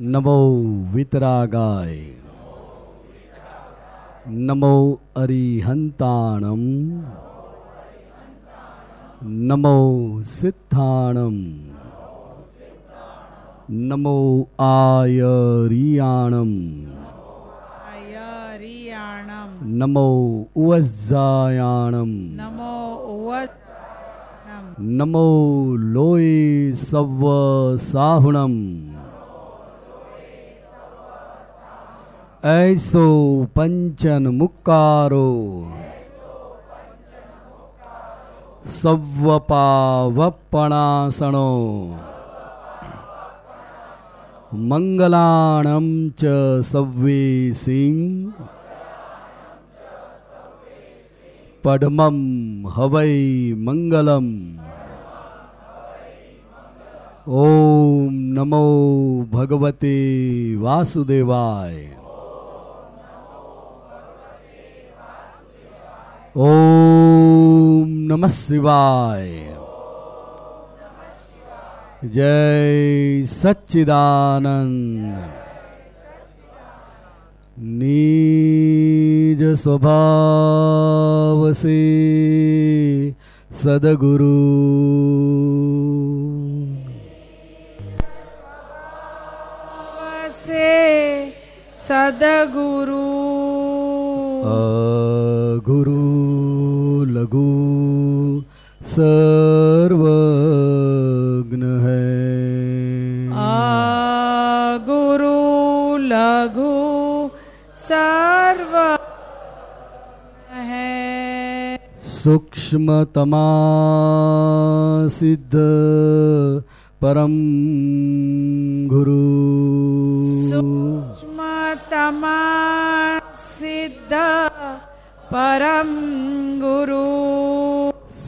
नमो वितरागाय। नमो अरिहन्ताणं नमो सिद्धाणं नमो आयरियाणम्। नमो उवज्जायाणं नमो नमो लोये सव्वसाहुणम्। ऐसो पंचन मुक्कारो सव्वपावपणासणो मङ्गलाणं च सव्वेसिं पद्मं हवै मङ्गलम् ॐ नमो भगवते वासुदेवाय ઓમ નમઃ શિવાય. જય સચ્ચિદાનંદ. નિજ સ્વભાવસે સદગુરુ. સદગુરુ. ગુરુ સર્વજ્ઞ હૈ આ ગુરુ લઘુ સર્વ હૈ સૂક્ષ્મતમા સિદ્ધ પરમ ગુરુ સૂક્ષ્મતમા સિદ્ધ પરમ ગુરુ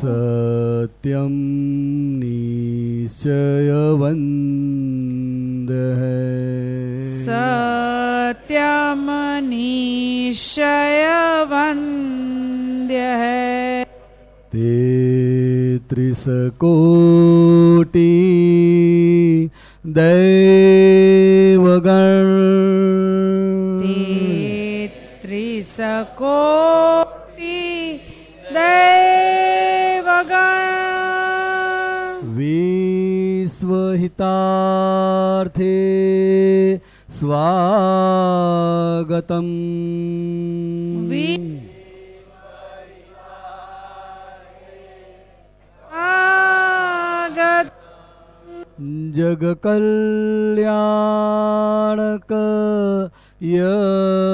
સત્યમ નિશ્ચયવંદ હૈ સત્યમ નિશ્ચયવંદ્ય હૈ તેત્રીસ કોટી દૈવગણ हितार्थे स्वागतम्। जगकल्याणक यज्ञमे।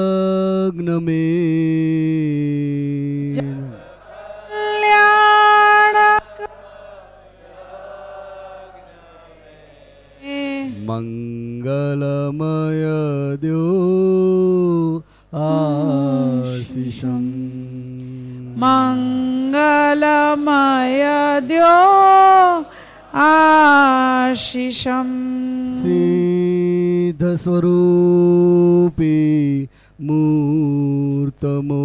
આશિષમ સિદ્ધ સ્વરૂપી મૂર્તમો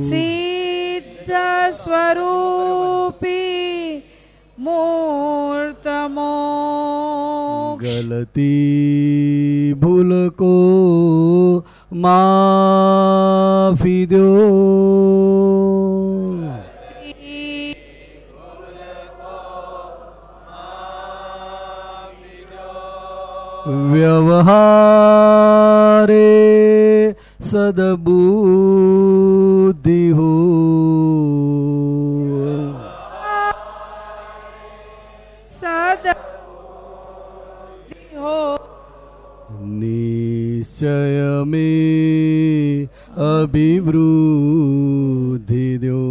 સિદ્ધ સ્વરૂપી મૂર્તમો ગલતી ભૂલકો માફી દો વ્યવહારે સદબુદ્ધિ હો સદ નિશ્ચય में અભિવૃદ્ધિ દો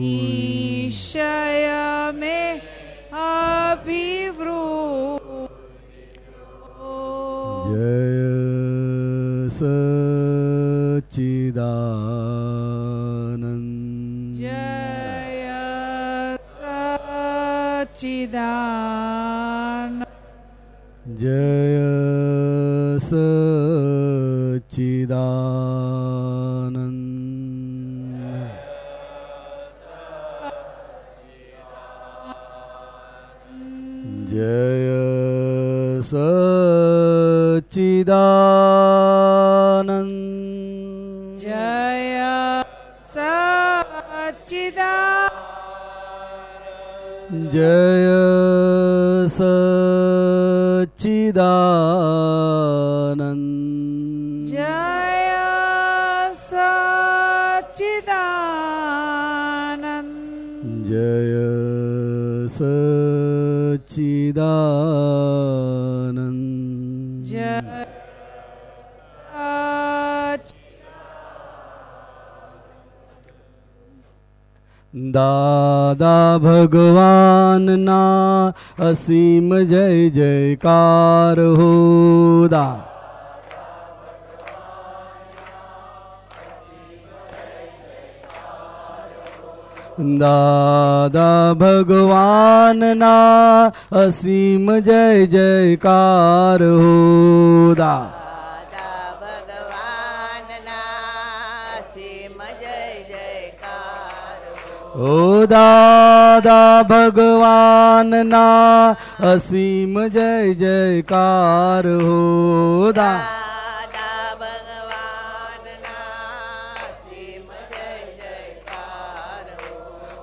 નિશ્ચય સચિદાનંદ જય સચ્ચિદાનંદ જય સચિદા જય સચ્ચિદાનંદ સચ્ચિદાનંદ જય દાદા ભગવાનના અસીમ જય જયકાર હો દા દાદા ભગવાનના અસીમ જય જયકાર હો. દા. ઓ દાદા ભગવાનના અસીમ જય જયકાર હો. દા.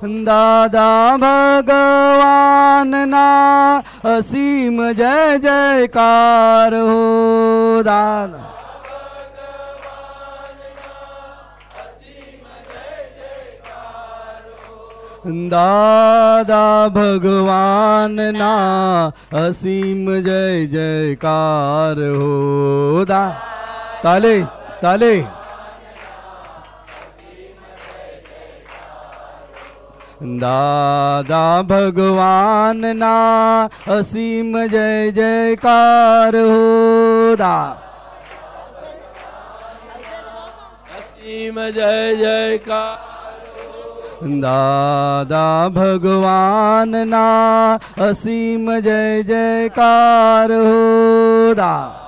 દાદા ભગવાનના અસીમ જય જયકાર હો દાદા દાદા ભગવાનના અસીમ જય જયકાર હો દા તાલે તાલે દાદા ભગવાનના અસીમ જય જયકાર હો દા અસીમ જય જયકાર દાદા ભગવાનના અસીમ જય જયકાર હો દા દાદા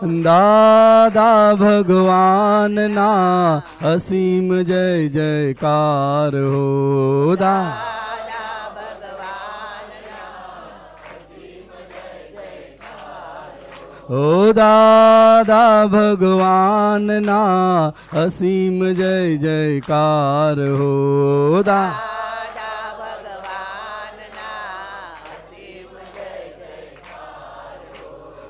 દાદા ભગવાનના અસીમ જય જયકાર હો દા ઓ દાદા ભગવાનના અસીમ જય જયકાર હો દા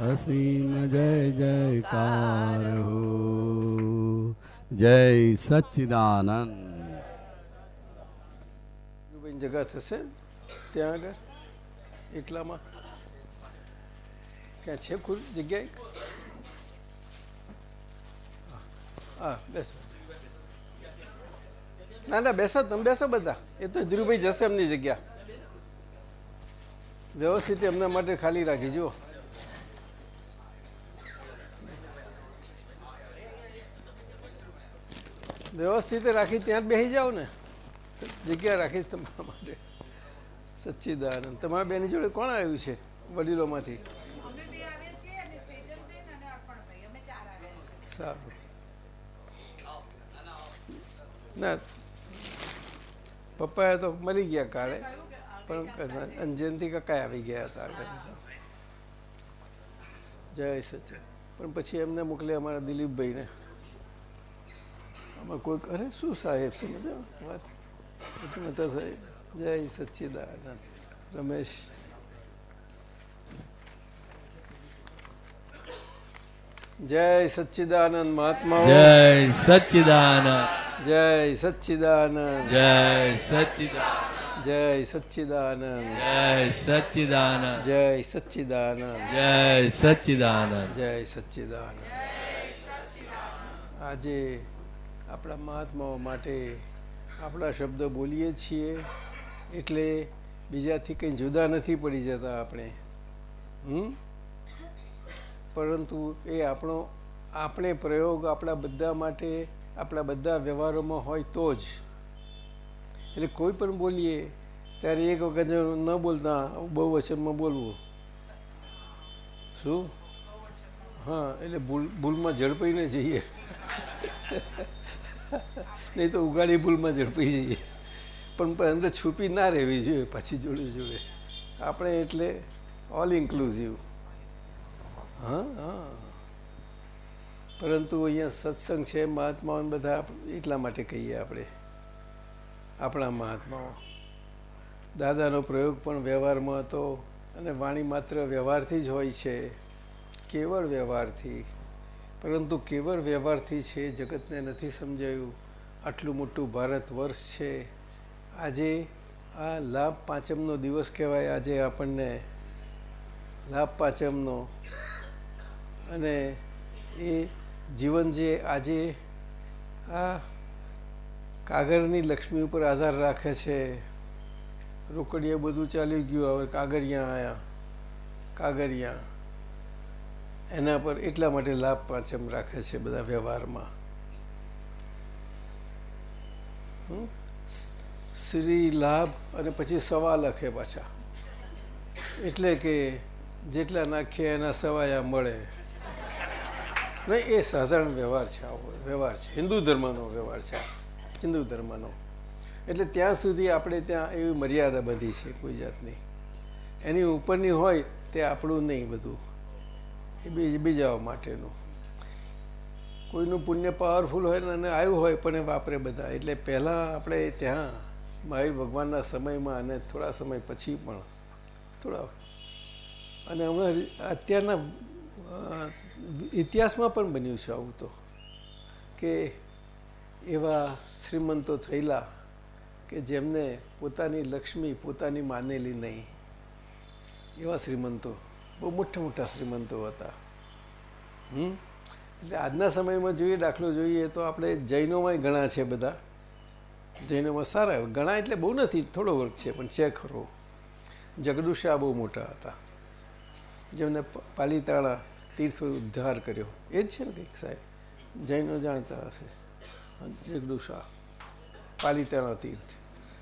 અસીમ જય જયકાર હો જય સચ્ચિદાનંદ જગા થશે ત્યાં આગળ એકલામાં ક્યાં છે ખુદ જગ્યાએ હા બેસો ના ના બેસો તમે બેસો બધા એ તો ધીરુભાઈ જશે એમની જગ્યા વ્યવસ્થિત એમના માટે ખાલી રાખી જુઓ વ્યવસ્થિત રાખી ત્યાં જ બેસી જાઓ ને. જગ્યા રાખીશ તમારા માટે. સચ્ચિદાનંદ. તમારા બેની જોડે કોણ આવ્યું છે વડીલોમાંથી? સારું. ના પપ્પાએ તો મરી ગયા કાલે પણ અંજનથી કકાઈ આવી ગયા હતા. જય સચિન. પણ પછી એમને મોકલ્યા અમારા દિલીપભાઈને. આમાં કોઈક અરે શું સાહેબ સમજો? વાત. મહેતા સાહેબ જય સચ્ચિદાનંદ રમેશ. જય સચ્ચિદાનંદ મહાત્મા જય સચ્ચિદાનંદ. જય સચ્ચિદાનંદ. જય સચ્ચિદાનંદ. જય સચ્ચિદાનંદ. જય સચ્ચિદાનંદ. જય સચ્ચિદાનંદ. જય સચ્ચિદાનંદ. જય સચ્ચિદાનંદ. આજે આપણા મહાત્માઓ માટે આપણા શબ્દ બોલીએ છીએ. એટલે બીજાથી કંઈ જુદા નથી પડી જતા આપણે. હમ? પરંતુ એ આપણો, આપણે પ્રયોગ આપણા બધા માટે, આપણા બધા વ્યવહારોમાં હોય તો જ. એટલે કોઈ પણ બોલીએ, ત્યારે એક વખત ન બોલતા, બહુ વચનમાં બોલવું. શું? હા, એટલે ભૂલ, ભૂલમાં ઝડપાઈને જઈએ. નહીં તો ઉગાડી ભૂલમાં ઝડપી જઈએ. પણ અંદર છુપી ના રહેવી જોઈએ, પછી જોડે જોડે. આપણે એટલે ઓલ ઇન્ક્લુઝિવ હા હા. પરંતુ અહીંયા સત્સંગ છે, મહાત્માઓ બધા એટલા માટે કહીએ આપણે. આપણા મહાત્માઓ. દાદાનો પ્રયોગ પણ વ્યવહારમાં હતો અને વાણી માત્ર વ્યવહારથી જ હોય છે. કેવળ વ્યવહારથી. પરંતુ કેવળ વ્યવહારથી છે, જગતને નથી સમજાયું. આટલું મોટું ભારત વર્ષ છે. આજે આ લાભ પાંચમનો દિવસ કહેવાય. આજે આપણને લાભ પાંચમનો. અને એ જીવન જે આજે આ કાગળની લક્ષ્મી ઉપર આધાર રાખે છે. રોકડીએ બધું ચાલી ગયું. હવે કાગળિયા આવ્યા કાગળિયા. એના પર એટલા માટે લાભ પાંચમ રાખે છે બધા વ્યવહારમાં? શ્રી લાભ અને પછી સવા લખે પાછા. એટલે કે જેટલા નાખીએ એના સવાયા મળે. નહીં, એ સાધારણ વ્યવહાર છે આવો, વ્યવહાર છે. હિન્દુ ધર્મનો વ્યવહાર છે. હિન્દુ ધર્મનો. એટલે ત્યાં સુધી આપણે ત્યાં એવી મર્યાદા બધી છે કોઈ જાતની. એની ઉપરની હોય તે આપણું નહીં બધું. બીજ, બીજાઓ માટેનું. કોઈનું પુણ્ય પાવરફુલ હોય ને અને આવ્યું હોય પણ એ વાપરે બધા. એટલે પહેલાં આપણે ત્યાં મહાવીર ભગવાનના સમયમાં અને થોડા સમય પછી પણ, થોડા, અને હમણાં અત્યારના ઇતિહાસમાં પણ બન્યું છે આવું તો, કે એવા શ્રીમંતો થયેલા કે જેમને પોતાની લક્ષ્મી, પોતાની માનેલી નહીં, એવા શ્રીમંતો. બહુ મોટા મોટા શ્રીમંતો હતા. હમ? એટલે આજના સમયમાં જોઈએ, દાખલો જોઈએ, તો આપણે જૈનોમાંય ઘણા છે બધા. જૈનોમાં સારા ઘણા એટલે બહુ નથી, થોડો વર્ગ છે, પણ છે ખરો. જગદુશા બહુ મોટા હતા. જેમને પાલીતાણા તીર્થ ઉદ્ધાર કર્યો. એ જ છે ને કંઈક સાહેબ? જૈનો જાણતા હશે. જગદુશા, પાલિતાણા તીર્થ.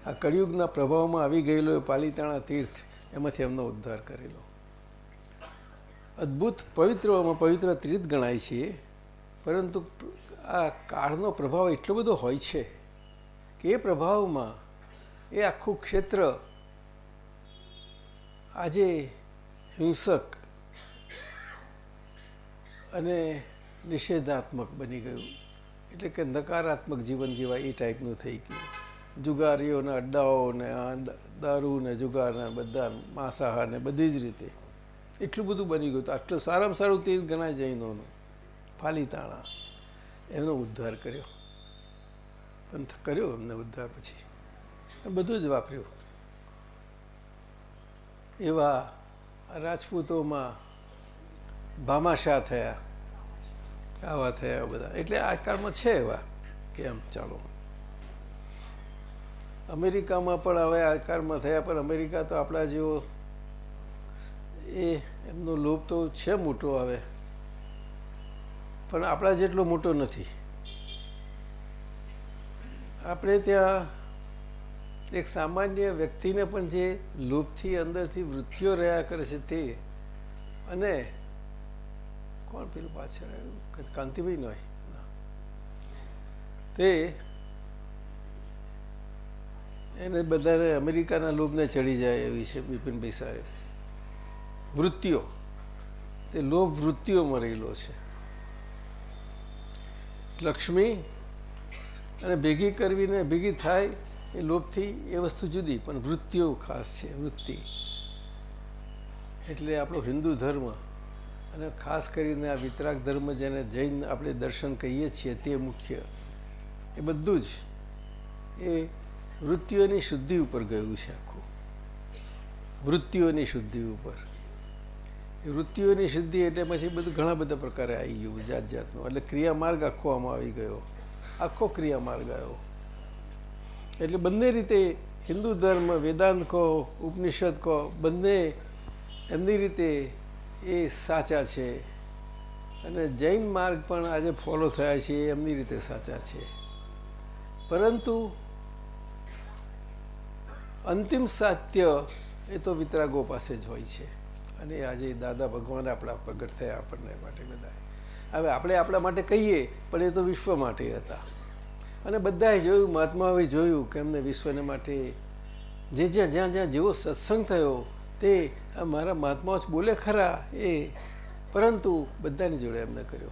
આ કળિયુગના પ્રભાવમાં આવી ગયેલો એ પાલિતાણા તીર્થ, એમાંથી એમનો ઉદ્ધાર કરેલો. અદ્ભુત, પવિત્રમાં પવિત્ર ત્રીજ ગણાય છે, પરંતુ આ કાળનો પ્રભાવ એટલો બધો હોય છે કે એ પ્રભાવમાં એ આખું ક્ષેત્ર આજે હિંસક અને નિષેધાત્મક બની ગયું. એટલે કે નકારાત્મક જીવન જીવાય એ ટાઈપનું થઈ ગયું. જુગારીઓના અડ્ડાઓ ને આ દારૂ ને બધા માંસાહાર ને બધી જ રીતે. એટલું બધું બની ગયું આટલું સારામાં સારું તે ઘણા જૈનોનું ફાલીતાણા એનો. ઉદ્ધાર કર્યો. પંથ કર્યો એમને ઉદ્ધાર પછી. બધું જ વાપર્યું. એવા રાજપૂતોમાં ભામાશાહ થયા. આવા થયા બધા. એટલે આ કાળમાં છે એવા કે એમ ચાલો. અમેરિકામાં પણ હવે આ કાળમાં થયા, પણ અમેરિકા તો આપણા જેવો એ એમનો લોભ તો છે મોટો હવે. પણ આપણા જેટલો મોટો નથી. આપણે ત્યાં એક સામાન્ય વ્યક્તિને પણ જે લોભથી અંદરથી વૃત્તિઓ રહ્યા કરે છે તે અને કોણ પેલું પાછળ આવ્યું? કાંતિભાઈ નોય. તે એને બધાને અમેરિકાના લોભને ચડી જાય એવી છે બિપિનભાઈ સાહેબ. વૃત્તિઓ. તે લોભ વૃત્તિઓમાં રહેલો છે. લક્ષ્મી અને ભેગી કરવીને ભેગી થાય એ લોભથી એ વસ્તુ જુદી, પણ વૃત્તિઓ ખાસ છે, વૃત્તિ. એટલે આપણો હિન્દુ ધર્મ અને ખાસ કરીને આ વિતરાગ ધર્મ જેને જૈન આપણે દર્શન કહીએ છીએ તે મુખ્ય, એ બધું જ એ વૃત્તિઓની શુદ્ધિ ઉપર ગયું છે આખું. વૃત્તિઓની શુદ્ધિ ઉપર. વૃત્તિઓની શુદ્ધિ એટલે પછી બધું ઘણા બધા પ્રકારે આવી ગયું જાત જાતનું એટલે ક્રિયામાર્ગ આખો આમાં આવી ગયો. આખો ક્રિયામાર્ગ આવ્યો. એટલે બંને રીતે હિન્દુ ધર્મ, વેદાંત કહો, ઉપનિષદ કહો, બંને એમની રીતે એ સાચા છે. અને જૈન માર્ગ પણ આજે ફોલો થયા છે, એ એમની રીતે સાચા છે. પરંતુ અંતિમ સાત્ય એ તો વિતરાગો પાસે જ હોય છે. અને આજે દાદા ભગવાન આપણા પ્રગટ થયા આપણને માટે બધા હવે આપણે આપણા માટે કહીએ, પણ એ તો વિશ્વ માટે હતા. અને બધાએ જોયું, મહાત્માઓએ જોયું કે એમને વિશ્વને માટે જે જ્યાં જ્યાં જ્યાં જેવો સત્સંગ થયો, તે મારા મહાત્માઓ જ બોલે ખરા એ. પરંતુ બધાની જોડે એમને કર્યો.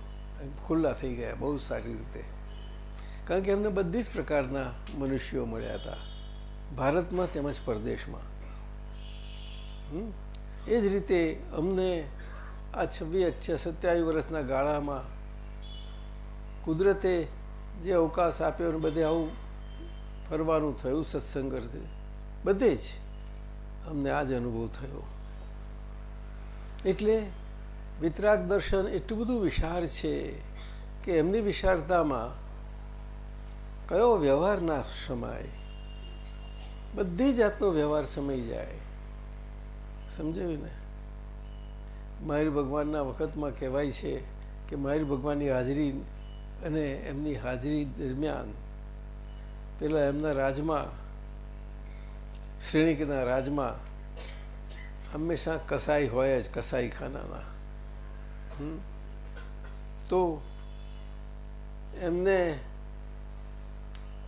ખુલ્લા થઈ ગયા, બહુ સારી રીતે. કારણ કે એમને બધી જ પ્રકારના મનુષ્યો મળ્યા હતા. ભારતમાં તેમજ પરદેશમાં. એ જ રીતે અમને આ છવ્વીસ સત્યાવીસ વર્ષના ગાળામાં કુદરતે જે અવકાશ આપ્યો અને બધે આવું ફરવાનું થયું, સત્સંગ બધે જ અમને આ જ અનુભવ થયો. એટલે વિતરાગ દર્શન એટલું બધું વિશાળ છે કે એમની વિશાળતામાં કયો વ્યવહાર ના સમાય? બધી જાતનો વ્યવહાર સમય જાય. સમજાયું ને? માહિર ભગવાનના વખતમાં કહેવાય છે કે માહિર ભગવાનની હાજરી અને એમની હાજરી દરમિયાન પેલા એમના રાજમાં, શ્રેણીકના રાજમાં હંમેશા કસાઈ હોય જ કસાઈ ખાનાના તો એમને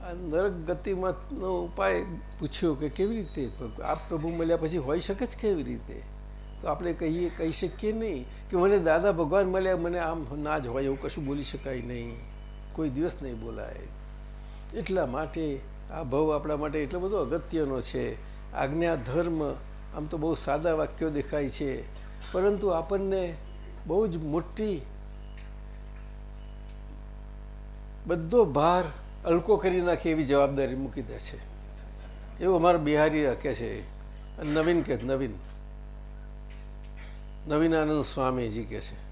આ નરક ગતિમાંનો ઉપાય પૂછ્યો કે કેવી રીતે? આપ પ્રભુ મળ્યા પછી હોઈ શકે જ કેવી રીતે? તો આપણે કહીએ, કહી શકીએ નહીં કે મને દાદા ભગવાન મળ્યા, મને આમ ના જ હોય એવું કશું બોલી શકાય નહીં. કોઈ દિવસ નહીં બોલાય. એટલા માટે આ ભાવ આપણા માટે એટલો બધો અગત્યનો છે. આજ્ઞા, ધર્મ, આમ તો બહુ સાદા વાક્યો દેખાય છે. પરંતુ આપણને બહુ જ મોટી, બધો ભાર અલકો કરી નાખે એવી જવાબદારી મૂકી દે છે. એવું અમારા બિહારી કહે છે. નવીન કે, નવીન. નવીનાનંદ સ્વામીજી કે છે.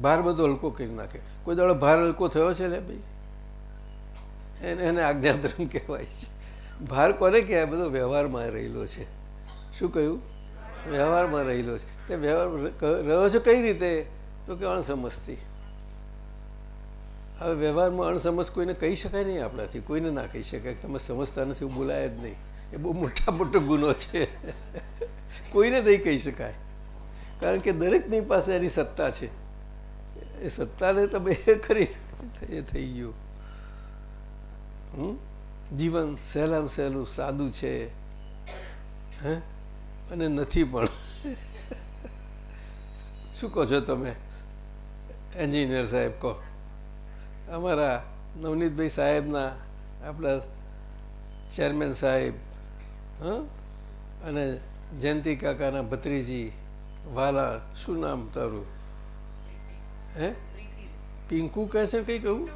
ભાર બધો હલકો કરી નાખે. કોઈ દાડો ભાર હલકો થયો છે ને ભાઈ? એને એને આજ્ઞાધર્મ કહેવાય છે. ભાર કોને કહેવાય? બધો વ્યવહારમાં રહેલો છે. શું કહ્યું? વ્યવહારમાં રહેલો છે. તે વ્યવહાર રહ્યો છે કઈ રીતે? તો કે અણસમજથી હવે વ્યવહારમાં અણસમજ કોઈને કહી શકાય નહીં આપણાથી. કોઈને ના કહી શકાય કે તમે સમજતા નથી, એવું બોલાય જ નહીં. એ બહુ મોટા મોટો ગુનો છે. કોઈને નહીં કહી શકાય. કારણ કે દરેકની પાસે એની સત્તા છે. એ સત્તાને તમે એ કરી એ થઈ ગયું? જીવન સહેલામાં સહેલું સાદું છે. હે? અને નથી પણ. શું કહો છો તમે? એન્જિનિયર સાહેબ કહો. અમારા નવનીતભાઈ સાહેબના આપણા ચેરમેન સાહેબ, હં? અને જયંતિ કાકાના ભત્રીજી, વાલા, શું નામ તારું? હે? પિંકુ કહે છે કંઈ કહું?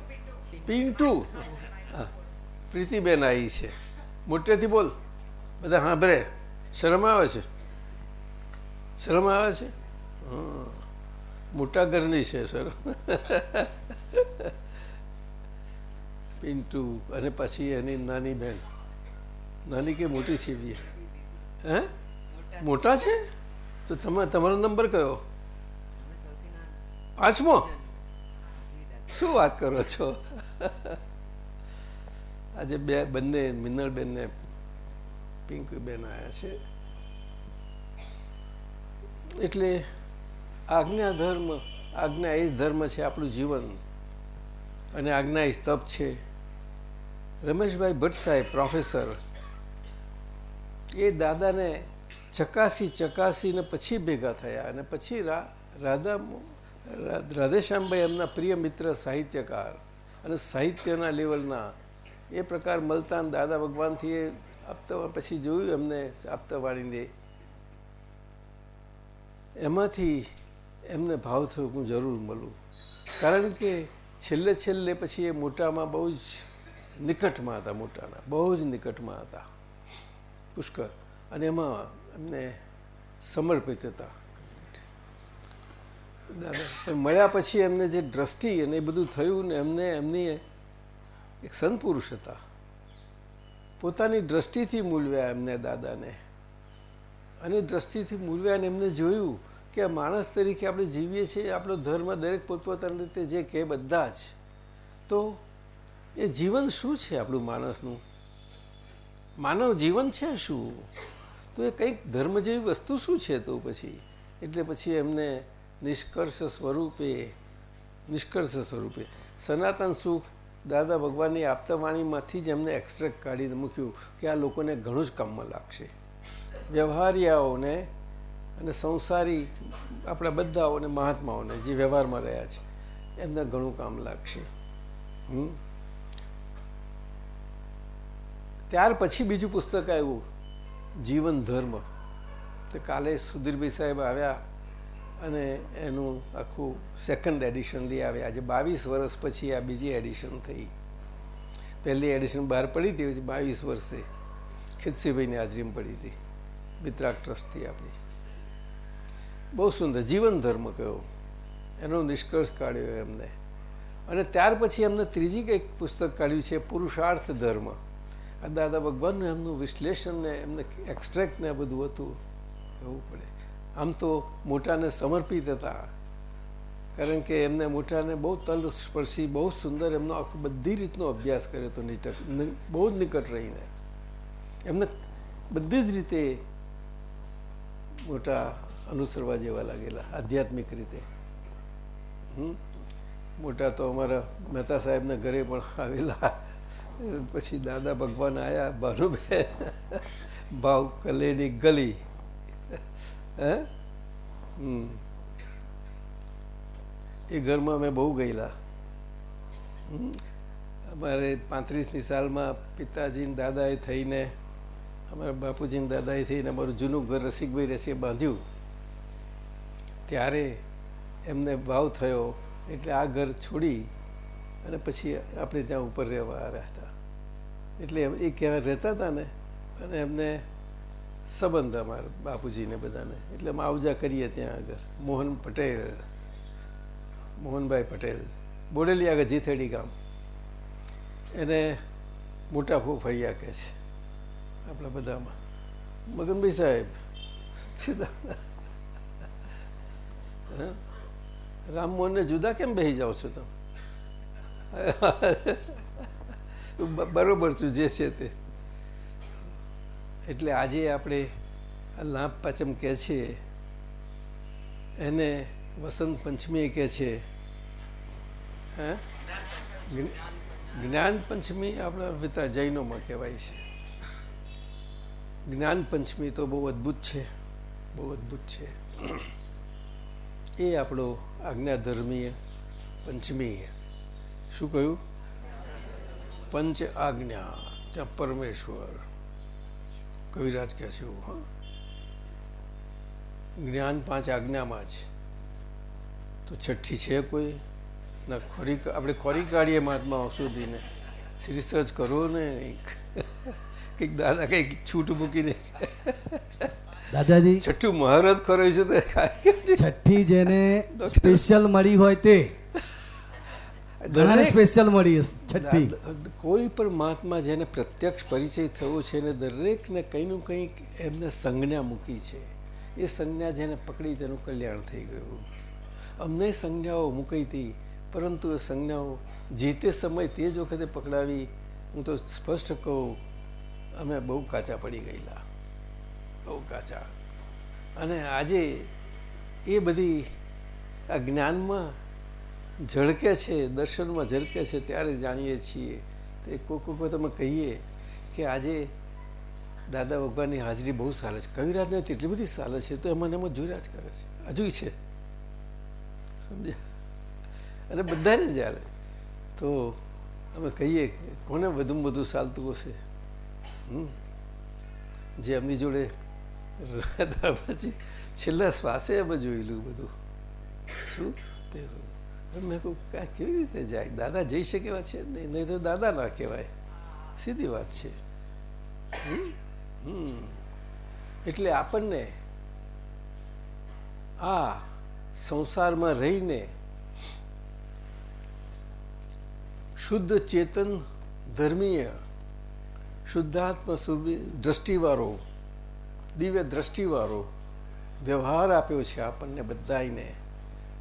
પિન્ટુ હા, પ્રીતિબેન આવી છે. મોટેથી બોલ. બધા સાંભળે શરમ આવે છે? શરમ આવે છે? હં. મોટા ઘરની છે, સર. પિન્ટુ અને પછી એની નાની બેન. નાની કે મોટી બી હે? મોટા છે? તો તમે, તમારો નંબર કયો? પાંચમો? શું વાત કરો છો? આજે બે, બંને મિનલબેન ને પિંકુબેન આવ્યા છે. એટલે આજ્ઞા ધર્મ, આજ્ઞા એ જ ધર્મ છે આપણું જીવન. અને આજ્ઞા એ જ તપ છે. રમેશભાઈ ભટ્ટ સાહેબ પ્રોફેસર, એ દાદાને ચકાસી ચકાસીને પછી ભેગા થયા અને પછી રાધા રાધેશ્યામભાઈ એમના પ્રિય મિત્ર સાહિત્યકાર અને સાહિત્યના લેવલના, એ પ્રકાર મળતા દાદા ભગવાનથી એ આપતા, પછી જોયું એમને આપતા વાળીને. એમાંથી એમને ભાવ થયો હું જરૂર મળું. કારણ કે છેલ્લે છેલ્લે પછી એ મોટામાં બહુ જ નિકટમાં હતા મોટાના, બહુ જ નિકટમાં હતા. પુષ્કર અને એમાં એમને સમર્પિત હતા. દાદા મળ્યા પછી એમને જે દ્રષ્ટિ અને એ બધું થયું ને એમને એમની એક સંત પુરુષ હતા. પોતાની દ્રષ્ટિથી મૂલવ્યા એમને દાદાને. અને દ્રષ્ટિથી મૂલવ્યાને એમને જોયું કે માણસ તરીકે આપણે જીવીએ છીએ, આપણો ધર્મ દરેક પોતપોતાની રીતે જે કહે બધા જ. તો એ જીવન શું છે આપણું માણસનું? માનવ જીવન છે શું? તો એ કંઈક ધર્મ જેવી વસ્તુ શું છે તો પછી? એટલે પછી એમને નિષ્કર્ષ સ્વરૂપે નિષ્કર્ષ સ્વરૂપે. સનાતન સુખ દાદા ભગવાનની આપતા વાણીમાંથી જ એમને એક્સ્ટ્રેક્ટ કાઢીને મૂક્યું કે આ લોકોને ઘણું જ કામમાં લાગશે. વ્યવહારિયાઓને અને સંસારી આપણા બધાઓને, મહાત્માઓને જે વ્યવહારમાં રહ્યા છે, એમને ઘણું કામ લાગશે. હમ? ત્યાર પછી બીજું પુસ્તક આવ્યું, જીવન ધર્મ. તો કાલે સુધીરભાઈ સાહેબ આવ્યા અને એનું આખું સેકન્ડ એડિશન લઈ આવ્યા. આજે બાવીસ વર્ષ પછી આ બીજી એડિશન થઈ. પહેલી એડિશન બહાર પડી હતી, પછી બાવીસ વર્ષે ખિતસીભાઈની હાજરીમાં પડી હતી. મિત્રાક ટ્રસ્ટથી આપણી. બહુ સુંદર, જીવન ધર્મ કયો. એનો નિષ્કર્ષ કાઢ્યો એમને. અને ત્યાર પછી એમને ત્રીજી કંઈક પુસ્તક કાઢ્યું છે, પુરુષાર્થ ધર્મ. આ દાદા ભગવાનનું એમનું વિશ્લેષણ ને એમને એક્સ્ટ્રેક્ટ ને બધું હતું, એવું પડે. આમ તો મોટાને સમર્પિત હતા. કારણ કે એમને મોટાને બહુ તલ સ્પર્શી બહુ સુંદર એમનો આખો બધી રીતનો અભ્યાસ કર્યો હતો નિટક બહુ જ નિકટ રહીને. એમને બધી જ રીતે મોટા અનુસરવા જેવા લાગેલા, આધ્યાત્મિક રીતે? મોટા તો અમારા મહેતા સાહેબના ઘરે પણ આવેલા. પછી દાદા ભગવાન આવ્યા ભાનુબેન, ભાવ કલેની ગલી. એ ઘરમાં અમે બહુ ગયેલા. અમારે પાંત્રીસની સાલમાં પિતાજીને દાદાએ થઈને, અમારા બાપુજીને દાદાએ થઈને અમારું જૂનું ઘર રસિકભાઈ રસીએ બાંધ્યું. ત્યારે એમને ભાવ થયો, એટલે આ ઘર છોડી અને પછી આપણે ત્યાં ઉપર રહેવા આવ્યા. એટલે એ કહેવાય રહેતા હતા ને, અને એમને સંબંધ અમારા બાપુજીને બધાને. એટલે અમે આવજા કરીએ ત્યાં આગળ. મોહન પટેલ, મોહનભાઈ પટેલ બોડેલી આગળ જીથેડી ગામ. એને મોટા ફોફળિયા કહે છે, આપણા બધામાં. મગનભાઈ સાહેબ, સીધા? રામમોહનને જુદા કેમ બેસી જાઓ છો તમે? બરોબર છું જે છે તે. એટલે આજે આપણે આ લાભ પાચમ કહે છે, એને વસંત પંચમી કહે છે. હે? જ્ઞાન પંચમી આપણા પિતા જૈનોમાં કહેવાય છે. જ્ઞાન પંચમી તો બહુ અદ્ભુત છે, બહુ અદ્ભુત છે. એ આપણો આજ્ઞાધર્મીય પંચમી શું કહ્યું? પંચ આજ્ઞા ત્યાં પરમેશ્વર. કવિરાજ કહે છે એવું હા જ્ઞાન પાંચ આજ્ઞામાં જ. તો છઠ્ઠી છે કોઈ? ના ખોરી આપણે ખોરી કાઢીએ મહાત્માઓ સુધીને રિસર્ચ કરો ને કંઈક. કંઈક દાદા કંઈક છૂટ મૂકીને. દાદાજી. છઠ્ઠું મહારત ખરો છે તો. છઠ્ઠી જેને સ્પેશિયલ મળી હોય તે. ઘણાને સ્પેશિયલ મળી છઠ્ઠી. કોઈ પણ મહાત્મા જેને પ્રત્યક્ષ પરિચય થયો છે ને દરેકને કંઈનું કંઈક એમને સંજ્ઞા મૂકી છે. એ સંજ્ઞા જેને પકડી તેનું કલ્યાણ થઈ ગયું. અમને સંજ્ઞાઓ મૂકી હતી પરંતુ એ સંજ્ઞાઓ જે તે સમય તે જ વખતે પકડાવી હું તો સ્પષ્ટ કહું અમે બહુ કાચા પડી ગયેલા. બહુ કાચા. અને આજે એ બધી આ જ્ઞાનમાં ઝળકે છે, દર્શનમાં ઝળકે છે ત્યારે જાણીએ છીએ. તો કોઈક કોઈ તમે કહીએ કે આજે દાદા ભગવાનની હાજરી બહુ સારે છે. કવિરાજને એટલી બધી સારે છે તો એમાં એમાં જોયા જ કરે છે. હજુ છે. સમજ્યા? અને બધાને જ્યારે તો અમે કહીએ કે કોને વધુમાં વધુ ચાલતું હશે? જે એમની જોડે પછી છેલ્લા શ્વાસે અમે જોયેલું બધું. શું? તે મેં કહું કાંઈ કેવી રીતે જાય? દાદા જઈ શકે એવા છે? નહીં નહીં તો દાદા ના કહેવાય. સીધી વાત છે. એટલે આપણને આ સંસારમાં રહીને શુદ્ધ ચેતન ધર્મીય શુદ્ધાત્મ દ્રષ્ટિવાળો, દિવ્ય દ્રષ્ટિવાળો વ્યવહાર આપ્યો છે આપણને બધાને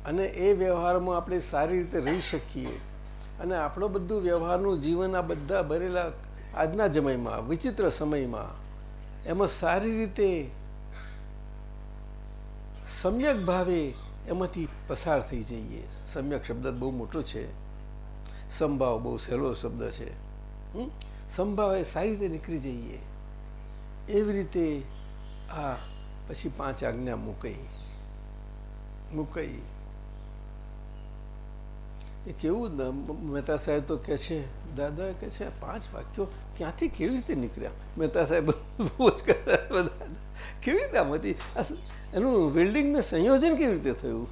અને એ વ્યવહારમાં આપણે સારી રીતે રહી શકીએ. અને આપણો બધું વ્યવહારનું જીવન આ બધા ભરેલા આજના સમયમાં, વિચિત્ર સમયમાં, એમાં સારી રીતે સમ્યક ભાવે એમાંથી પસાર થઈ જઈએ. સમ્યક શબ્દ બહુ મોટો છે. સંભાવ બહુ સહેલો શબ્દ છે? સંભાવ એ સારી રીતે નીકળી જઈએ. એવી રીતે આ પછી પાંચ આજ્ઞા મૂકાઈ. મૂકાઈ. એ કેવું મહેતા સાહેબ તો કહે છે, દાદા, કહે છે પાંચ વાક્યો ક્યાંથી કેવી રીતે નીકળ્યા? મહેતા સાહેબ બહુ જ કેવી રીતે આમ હતી? એનું બિલ્ડિંગનું સંયોજન કેવી રીતે થયું?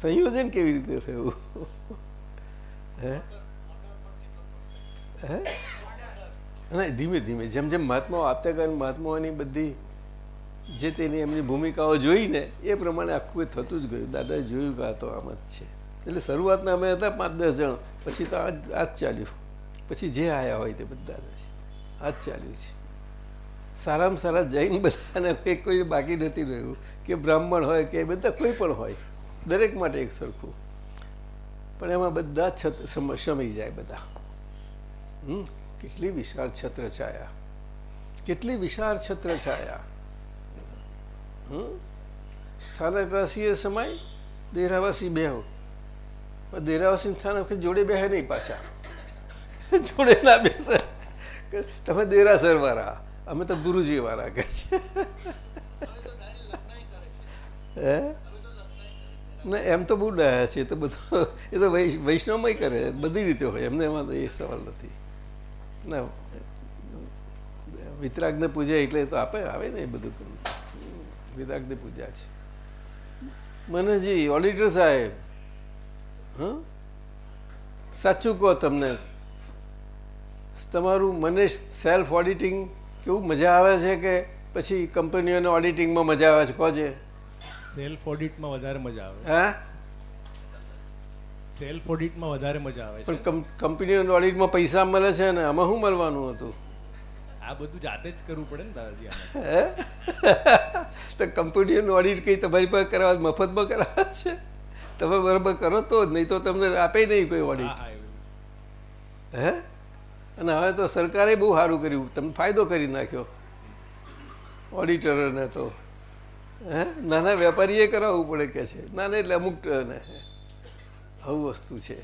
સંયોજન કેવી રીતે થયું? હે? હે? અને ધીમે ધીમે, જેમ જેમ મહાત્માઓ આપતા ગયા મહાત્માઓની બધી જે તેની એમની ભૂમિકાઓ જોઈને એ પ્રમાણે આખું થતું જ ગયું. દાદાએ જોયું કે આ તો આમ જ છે. એટલે શરૂઆતના અમે હતા પાંચ દસ જણ. પછી તો આ જ ચાલ્યું. પછી જે આવ્યા હોય તે બધા જ. આ જ ચાલ્યું છે. સારામાં સારા જૈન બધાને કોઈ બાકી નથી રહ્યું. કે બ્રાહ્મણ હોય કે બધા કોઈ પણ હોય. દરેક માટે એક સરખું. પણ એમાં બધા છત સમ- શમી જાય બધા. હમ? કેટલી વિશાળ છત્ર છાયા. કેટલી વિશાળ છત્ર છાયા. હમ? સ્થાનકવાસીએ સમાય, દેરાવાસી બેહો. પણ દેરાવાસી વખતે જોડે બેસે નહીં પાછા. જોડે ના બેસે. તમે દેરાસર વાળા અમે તો ગુરુજી વાળા કહે છે. હે? ના એમ તો બહુ ડાયા છે એ તો બધું એ તો વૈષ્ણવમાં વૈષ્ણવમય કરે બધી રીતે હોય એમને એમાં તો એ સવાલ નથી. ના વિતરાગને પૂજા એટલે તો આપે આવે ને એ બધું વિતરાગની પૂજા છે. મનોજી ઓડિટર સાહેબ. સાચું કહો તમને. તમારું મને સેલ્ફ ઓડિટિંગ કેવું મજા આવે છે કે પછી કંપનીઓને ઓડિટિંગમાં મજા આવે છે? કહો છે સેલ્ફ ઓડિટમાં વધારે મજા આવે. હા? સેલ્ફ ઓડિટમાં વધારે મજા આવે પણ કંપનીઓના ઓડિટમાં પૈસા મળે છે ને આમાં શું મળવાનું હતું? આ બધું જાતે જ કરવું પડે ને દાદાજી તો કંપનીઓનું ઓડિટ કઈ તમારી પાસે કરાવવા મફતમાં કરાવે છે? તમે બરાબર કરો તો જ નહીં તો તમને આપે નહીં કોઈ ઓડિટ હે અને હવે તો સરકારે બહુ સારું કર્યું. તમને ફાયદો કરી નાખ્યો. ઓડિટરોને તો. હે? નાના વેપારીએ કરાવવું પડે કે છે? નાના એટલે અમુક ને આવું વસ્તુ છે.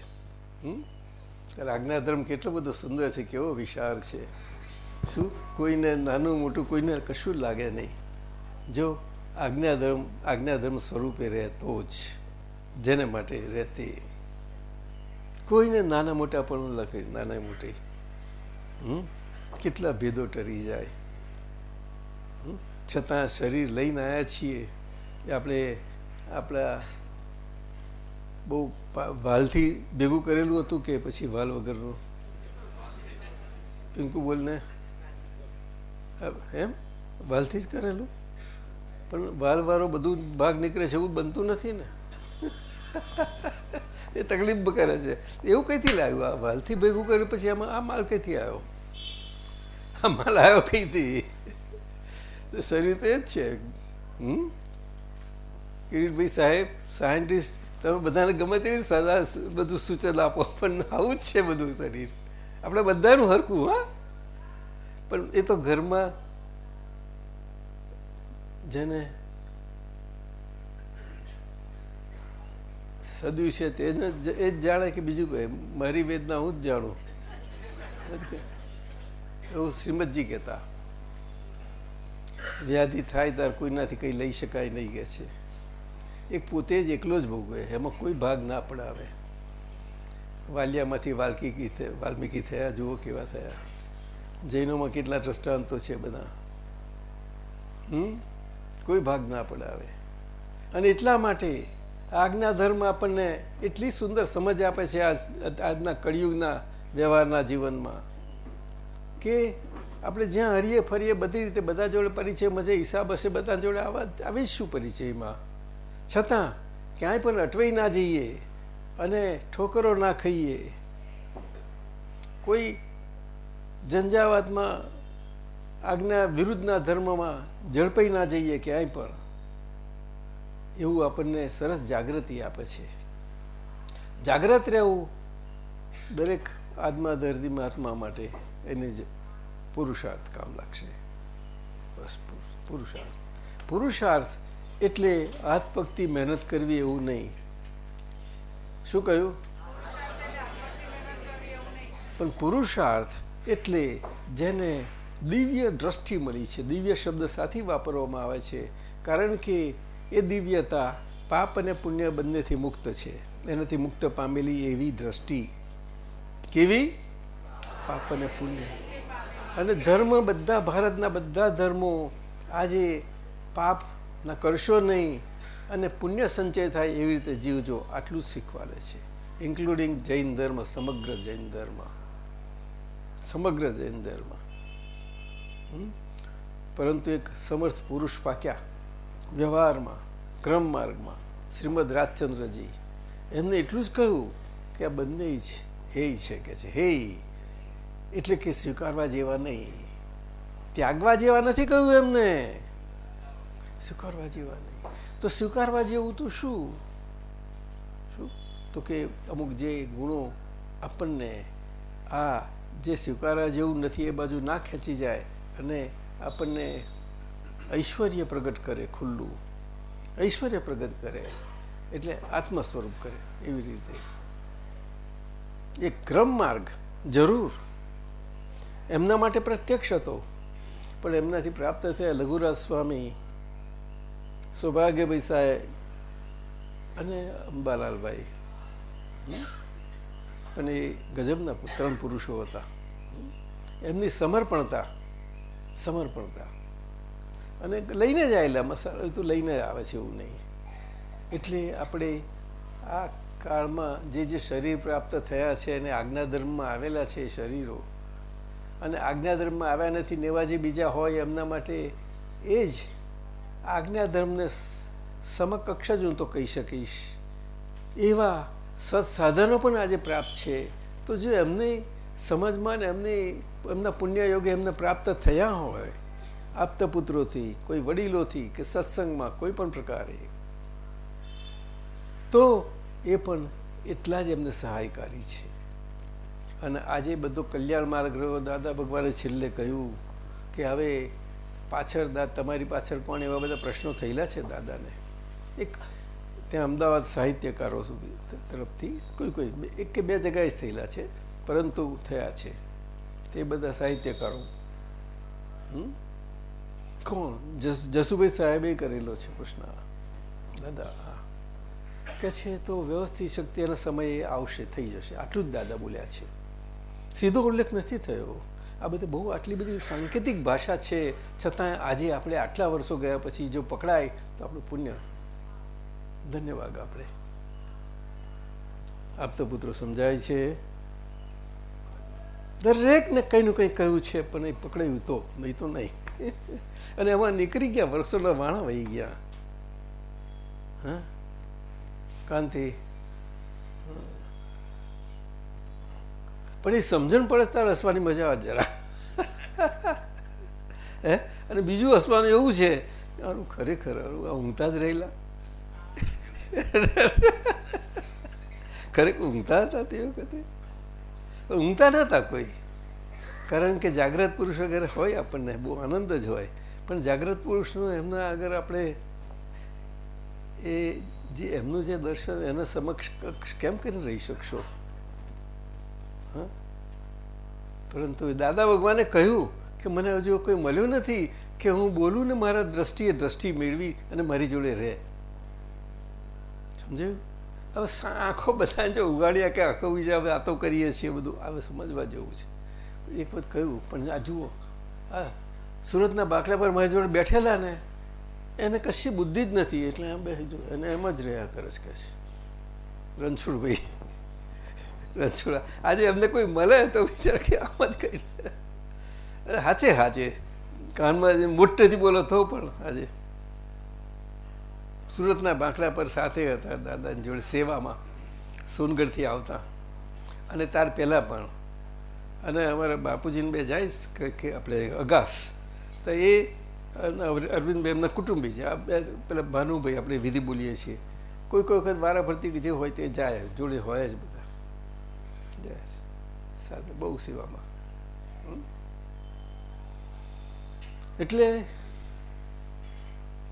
હમ? ત્યારે આજ્ઞાધર્મ કેટલો બધો સુંદર છે કેવો વિશાળ છે. શું? કોઈને નાનું મોટું કોઈને કશું જ લાગે નહીં. જો આજ્ઞાધર્મ આજ્ઞાધર્મ સ્વરૂપે રહેતો જ. જેને માટે રહેતી કોઈને નાના મોટા પણ લખે નાના મોટી? કેટલા ભેદો ટરી જાય. છતાં શરીર લઈને આવ્યા છીએ આપણે આપણા બહુ વાલથી ભેગું કરેલું હતું કે પછી વાલ વગરનું? પિંકુ બોલને એમ? વાલથી જ કરેલું? પણ વાલ વાળો બધું ભાગ નીકળે છે એવું બનતું નથી ને? એ તકલીફ કરે છે. એવું કઈથી લાવ્યું? આ વાલથી ભેગું કર્યું પછી આમાં આ માલ કઈથી આવ્યો? આ માલ આવ્યો કઈથી? શરીર તો એ જ છે. હમ? કિરીટભાઈ સાહેબ, સાયન્ટિસ્ટ, તમે બધાને ગમે તે સલાહ બધું સૂચન આપો, પણ આવું જ છે બધું શરીર. આપણે બધાનું હરખું, હા? પણ એ તો ઘરમાં જેને સદુ છે તેને એ જ જાણે કે બીજું કોઈ. મારી વેદના હું જ જાણું. એવું શ્રીમદજી કહેતા. વ્યાધિ થાય ત્યારે કોઈનાથી કંઈ લઈ શકાય નહીં કે છે. એક પોતે જ એકલો જ ભોગવે. એમાં કોઈ ભાગ ના પડાવે. વાલિયામાંથી વાલ્મીકી વાલ્મીકી થયા, જુઓ કેવા થયા. જૈનોમાં કેટલા દ્રષ્ટાંતો છે બધા. હમ? કોઈ ભાગ ના પડાવે. અને એટલા માટે આજ્ઞા ધર્મ આપણને એટલી સુંદર સમજ આપે છે આજ, આજના કળિયુગના વ્યવહારના જીવનમાં કે આપણે જ્યાં હરીએ ફરીએ બધી રીતે બધા જોડે પરિચય મજે, હિસાબ હશે, બધા જોડે આવા આવી જ શું પરિચયમાં? છતાં ક્યાંય પણ અટવાઈ ના જઈએ અને ઠોકરો ના ખાઈએ. કોઈ ઝંઝાવાતમાં આજ્ઞા વિરુદ્ધના ધર્મમાં ઝડપાઈ ના જઈએ ક્યાંય પણ. એવું આપણને સરસ જાગૃતિ આપે છે. જાગ્રત રહેવું દરેક આત્મા દર્દી આત્મા માટે એને જ પુરુષાર્થ કામ લાગશે. બસ પુરુષાર્થ. પુરુષાર્થ એટલે હાથ પગથી મહેનત કરવી એવું નહીં. શું કહ્યું? પણ પુરુષાર્થ એટલે જેને દિવ્ય દ્રષ્ટિ મળી છે, દિવ્ય શબ્દ સાથી વાપરવામાં આવે છે. કારણ કે એ દિવ્યતા પાપ અને પુણ્ય બંનેથી મુક્ત છે. એનાથી મુક્ત પામેલી એવી દ્રષ્ટિ કેવી? પાપ અને પુણ્ય. અને ધર્મ બધા ભારતના બધા ધર્મો આજે પાપ ના કરશો નહીં અને પુણ્ય સંચય થાય એવી રીતે જીવજો આટલું જ શીખવાડે છે. ઇન્ક્લુડિંગ જૈન ધર્મ, સમગ્ર જૈન ધર્મ. સમગ્ર જૈન ધર્મ? પરંતુ એક સમર્થ પુરુષ પાક્યા વ્યવહારમાં ક્રમ માર્ગમાં શ્રીમદ રાજચંદ્રજી એમને એટલું જ કહ્યું કે આ બંને જ હેય છે કે છે. હેય એટલે કે સ્વીકારવા જેવા નહીં. ત્યાગવા જેવા નથી કહ્યું એમને. સ્વીકારવા જેવા નહીં. તો સ્વીકારવા જેવું તો શું? શું? તો કે અમુક જે ગુણો આપણને આ જે સ્વીકારવા જેવું નથી એ બાજુ ના ખેંચી જાય અને આપણને ઐશ્વર્ય પ્રગટ કરે ખુલ્લું. ઐશ્વર્ય પ્રગટ કરે, એટલે આત્મ સ્વરૂપ કરે એવી રીતે. એ ક્રમ માર્ગ જરૂર. એમના માટે પ્રત્યક્ષ હતો, પણ એમનાથી પ્રાપ્ત થયા લઘુરાજ સ્વામી, સૌભાગ્યભાઈ સાહેબ અને અંબાલાલભાઈ? અને ગજબના ત્રણ પુરુષો હતા. એમની સમર્પણતા સમર્પણતા. અને લઈને જ આવેલા એ તો લઈને આવે છે એવું નહીં. એટલે આપણે આ કાળમાં જે જે શરીર પ્રાપ્ત થયા છે અને આજ્ઞાધર્મમાં આવેલા છે શરીરો, અને આજ્ઞાધર્મમાં આવ્યા નથી નેવા જે બીજા હોય એમના માટે એ જ આજ્ઞાધર્મને સમકક્ષ જ હું તો કહી શકીશ. એવા સત્સાધનો પણ આજે પ્રાપ્ત છે. તો જો એમને સમજમાં ને એમને, એમના પુણ્યયોગે એમને પ્રાપ્ત થયા હોય આપતા પુત્રોથી કોઈ વડીલોથી કે સત્સંગમાં કોઈ પણ પ્રકારે. તો એ પણ એટલા જ એમને સહાયકારી છે. અને આજે બધો કલ્યાણ માર્ગ રહ્યો. દાદા ભગવાને છેલ્લે કહ્યું કે હવે પાછળ દા, તમારી પાછળ કોણ એવા બધા પ્રશ્નો થયેલા છે દાદાને? એક ત્યાં અમદાવાદ સાહિત્યકારો તરફથી કોઈ કોઈ એક કે બે જગ્યાએ જ થયેલા છે, પરંતુ થયા છે. તે બધા સાહિત્યકારો. હમ? કોણ? જસ, જસુભાઈ સાહેબે કરેલો છે પ્રશ્ન. દાદા. કે છે તો વ્યવસ્થિત શક્તિ એના સમયે આવશે, થઈ જશે. આટલું જ દાદા બોલ્યા છે. સીધો ઉલ્લેખ નથી થયો. આ બધી બહુ આટલી બધી સાંકેતિક ભાષા છે. છતાં આજે આપણે આટલા વર્ષો ગયા પછી જો પકડાય, તો આપણું પુણ્ય. ધન્યવાદ આપણે. આપતો પુત્રો સમજાય છે. દરેકને કંઈ નું કંઈ કહ્યું છે, પણ એ પકડાયું તો નહીં તો નહીં. અને એમાં નીકળી ગયા વર્ષોના વાણા વહી ગયા. હા? કાંતિ. પણ એ સમજણ પડે ત્યારે હસવાની મજા આવે જરા. હે? અને બીજું હસવાનું એવું છે આનું ખરેખર ઊંઘતા જ રહેલા. ખરેખર ઊંઘતા હતા તે વખતે? ઊંઘતા નહોતા કોઈ. કારણ કે જાગ્રત પુરુષ વગેરે હોય આપણને, બહુ આનંદ જ હોય. પણ જાગ્રત પુરુષનું એમના આગળ આપણે એ જે એમનું જે દર્શન એના સમક્ષ કેમ કરીને રહી શકશો? હા? પરંતુ દાદા ભગવાને કહ્યું કે મને હજુ કોઈ મળ્યું નથી કે હું બોલું ને મારા દ્રષ્ટિએ દ્રષ્ટિ મેળવી અને મારી જોડે રહે. સમજાયું? હવે આંખો બધા જો ઉગાડ્યા કે આંખો બીજા વાતો કરીએ છીએ બધું. હવે સમજવા જેવું છે. એક વખત કહ્યું, પણ આ જુઓ હા સુરતના બાકડા પર મારી જોડે બેઠેલા ને, એને કશી બુદ્ધિ જ નથી, એટલે એમ બેસી જો, એને એમ જ રહ્યા કરે છે કે છે રણછોડભાઈ, રણછોડા, આજે એમને કોઈ મળે તો વિચાર કે આમ જ કહી અરે હાચે હાચે. કાનમાં મોટેથી બોલો તો પણ આજે સુરતના બાંકડા પર સાથે હતા દાદાની જોડે સેવામાં, સોનગઢથી આવતા. અને તાર પહેલાં પણ અને અમારા બાપુજીને બે જાય કે આપણે અગાસ. તો એ અરવિંદભાઈ એમના કુટુંબી છે. આ બે પેલા ભાનુભાઈ આપણે વિધિ બોલીએ છીએ. કોઈ કોઈ વખત વારા ફરતી જે હોય તે જાય, જોડે હોય જ બધા. જાય સાથે બહુ સેવામાં. એટલે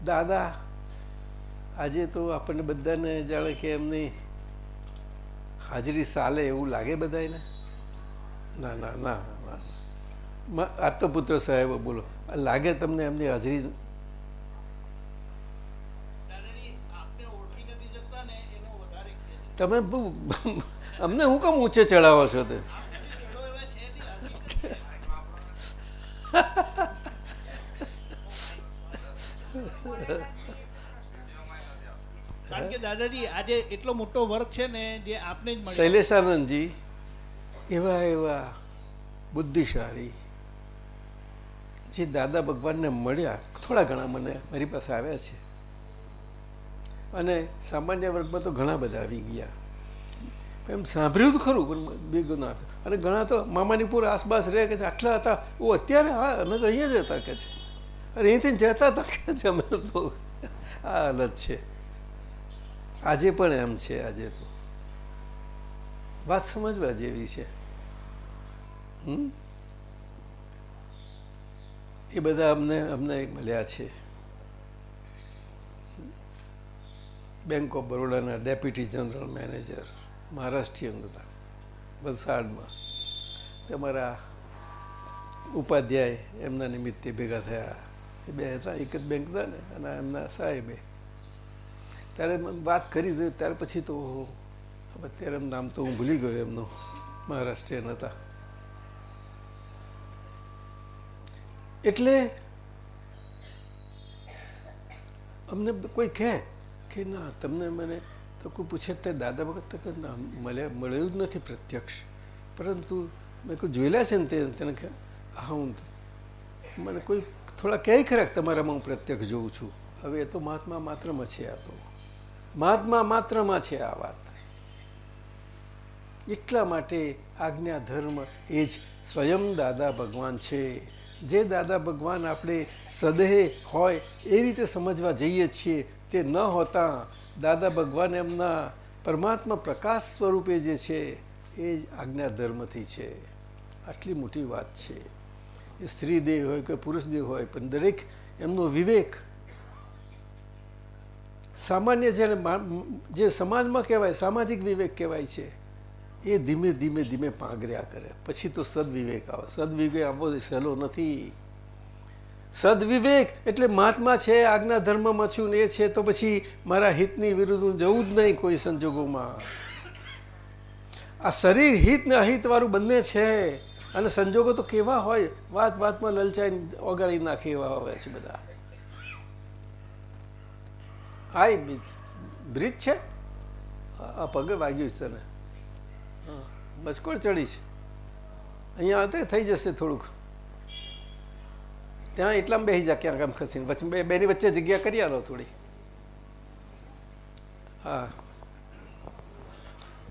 દાદા આજે તો આપણને બધાને જાણે કે એમની હાજરી સાલે એવું લાગે બધાને ના ના ના ના. આપતો પુત્ર સાહેબ બોલો. લાગે તમને એમની હાજરી તમે અમને હું કેમ ઊંચે ચડાવો છો તે? કારણ કે દાદાજી આજે એટલો મોટો વર્ગ છે ને જે આપને શૈલેષાનંદજી. એવા એવા બુદ્ધિશાળી જે દાદા ભગવાનને મળ્યા, થોડા ઘણા મને મારી પાસે આવ્યા છે. અને સામાન્ય વર્ગમાં તો ઘણા બધા આવી ગયા. એમ સાંભળ્યું તો ખરું, પણ ભેગું ના અને ઘણા તો મામાની પૂર આસપાસ રહે કે આટલા હતા. ઓ, અત્યારે હા, અમે તો અહીંયા જ હતા કે છે. અરે અહીંથી જતા હતા કે છે, અમે તો આ હાલત છે. આજે પણ એમ છે, આજે તો. વાત સમજવા જેવી છે? એ બધા અમને અમને મળ્યા છે. બેંક ઓફ બરોડાના ડેપ્યુટી જનરલ મેનેજર મહારાષ્ટ્રીયન હતા વલસાડમાં. તમારા ઉપાધ્યાય એમના નિમિત્તે ભેગા થયા. એ બે હતા, એક જ બેંક હતા ને, અને એમના સાહેબે ત્યારે વાત કરી ત્યાર પછી તો અત્યારે એમ નામ તો હું ભૂલી ગયો એમનું, મહારાષ્ટ્રીયન હતા. એટલે અમને કોઈ કહે કે ના, તમને મને તો કોઈ પૂછે તે દાદા ભગત તો ના મળ્યા મળ્યું જ નથી પ્રત્યક્ષ. પરંતુ મેં કોઈ જોયેલા છે ને તે તેને કહે, હા, હું મને કોઈ થોડા કહે ખરા તમારામાં હું પ્રત્યક્ષ જોઉં છું. હવે એ તો મહાત્મા માત્રમાં છે આ તો. મહાત્મા માત્રમાં છે આ વાત. એટલા માટે આજ્ઞા ધર્મ એ જ સ્વયં દાદા ભગવાન છે. જે દાદા ભગવાન આપણે સદેહ હોય એ રીતે સમજવા જઈએ છીએ તે ન હોતા દાદા ભગવાન એમના પરમાત્મા પ્રકાશ સ્વરૂપે જે છે એ જ આજ્ઞા ધર્મથી છે. આટલી મોટી વાત છે. એ સ્ત્રી દેહ હોય કે પુરુષ દેહ હોય, પણ દરેક એમનો વિવેક સામાન્ય જેને જે સમાજમાં કહેવાય, સામાજિક વિવેક કહેવાય છે એ ધીમે ધીમે ધીમે પાંગર્યા કરે. પછી તો સદવિવેક આવે. સદવિવેક આવવો એ સહેલો નથી. સદવિવેક એટલે મહાત્મા છે, આજ્ઞા ધર્મમાં છું ને એ છે, તો પછી મારા હિતની વિરુદ્ધ હું જવું જ નહીં કોઈ સંજોગોમાં. આ શરીર, હિત ને અહિત વાળું બંને છે. અને સંજોગો તો કેવા હોય? વાત વાતમાં લલચાઈ ઓગાળી નાખે એવા હોય છે બધા. આ બ્રિજ છે. આ પગે વાગ્યું છે તને. હા. બચકોડ ચડી છે. અહીંયા આવતે થઈ જશે થોડુંક. ત્યાં એટલામાં બેસી જા ક્યાંક આમ ખસીને. બે બેની વચ્ચે જગ્યા કરી આલો થોડી. હા.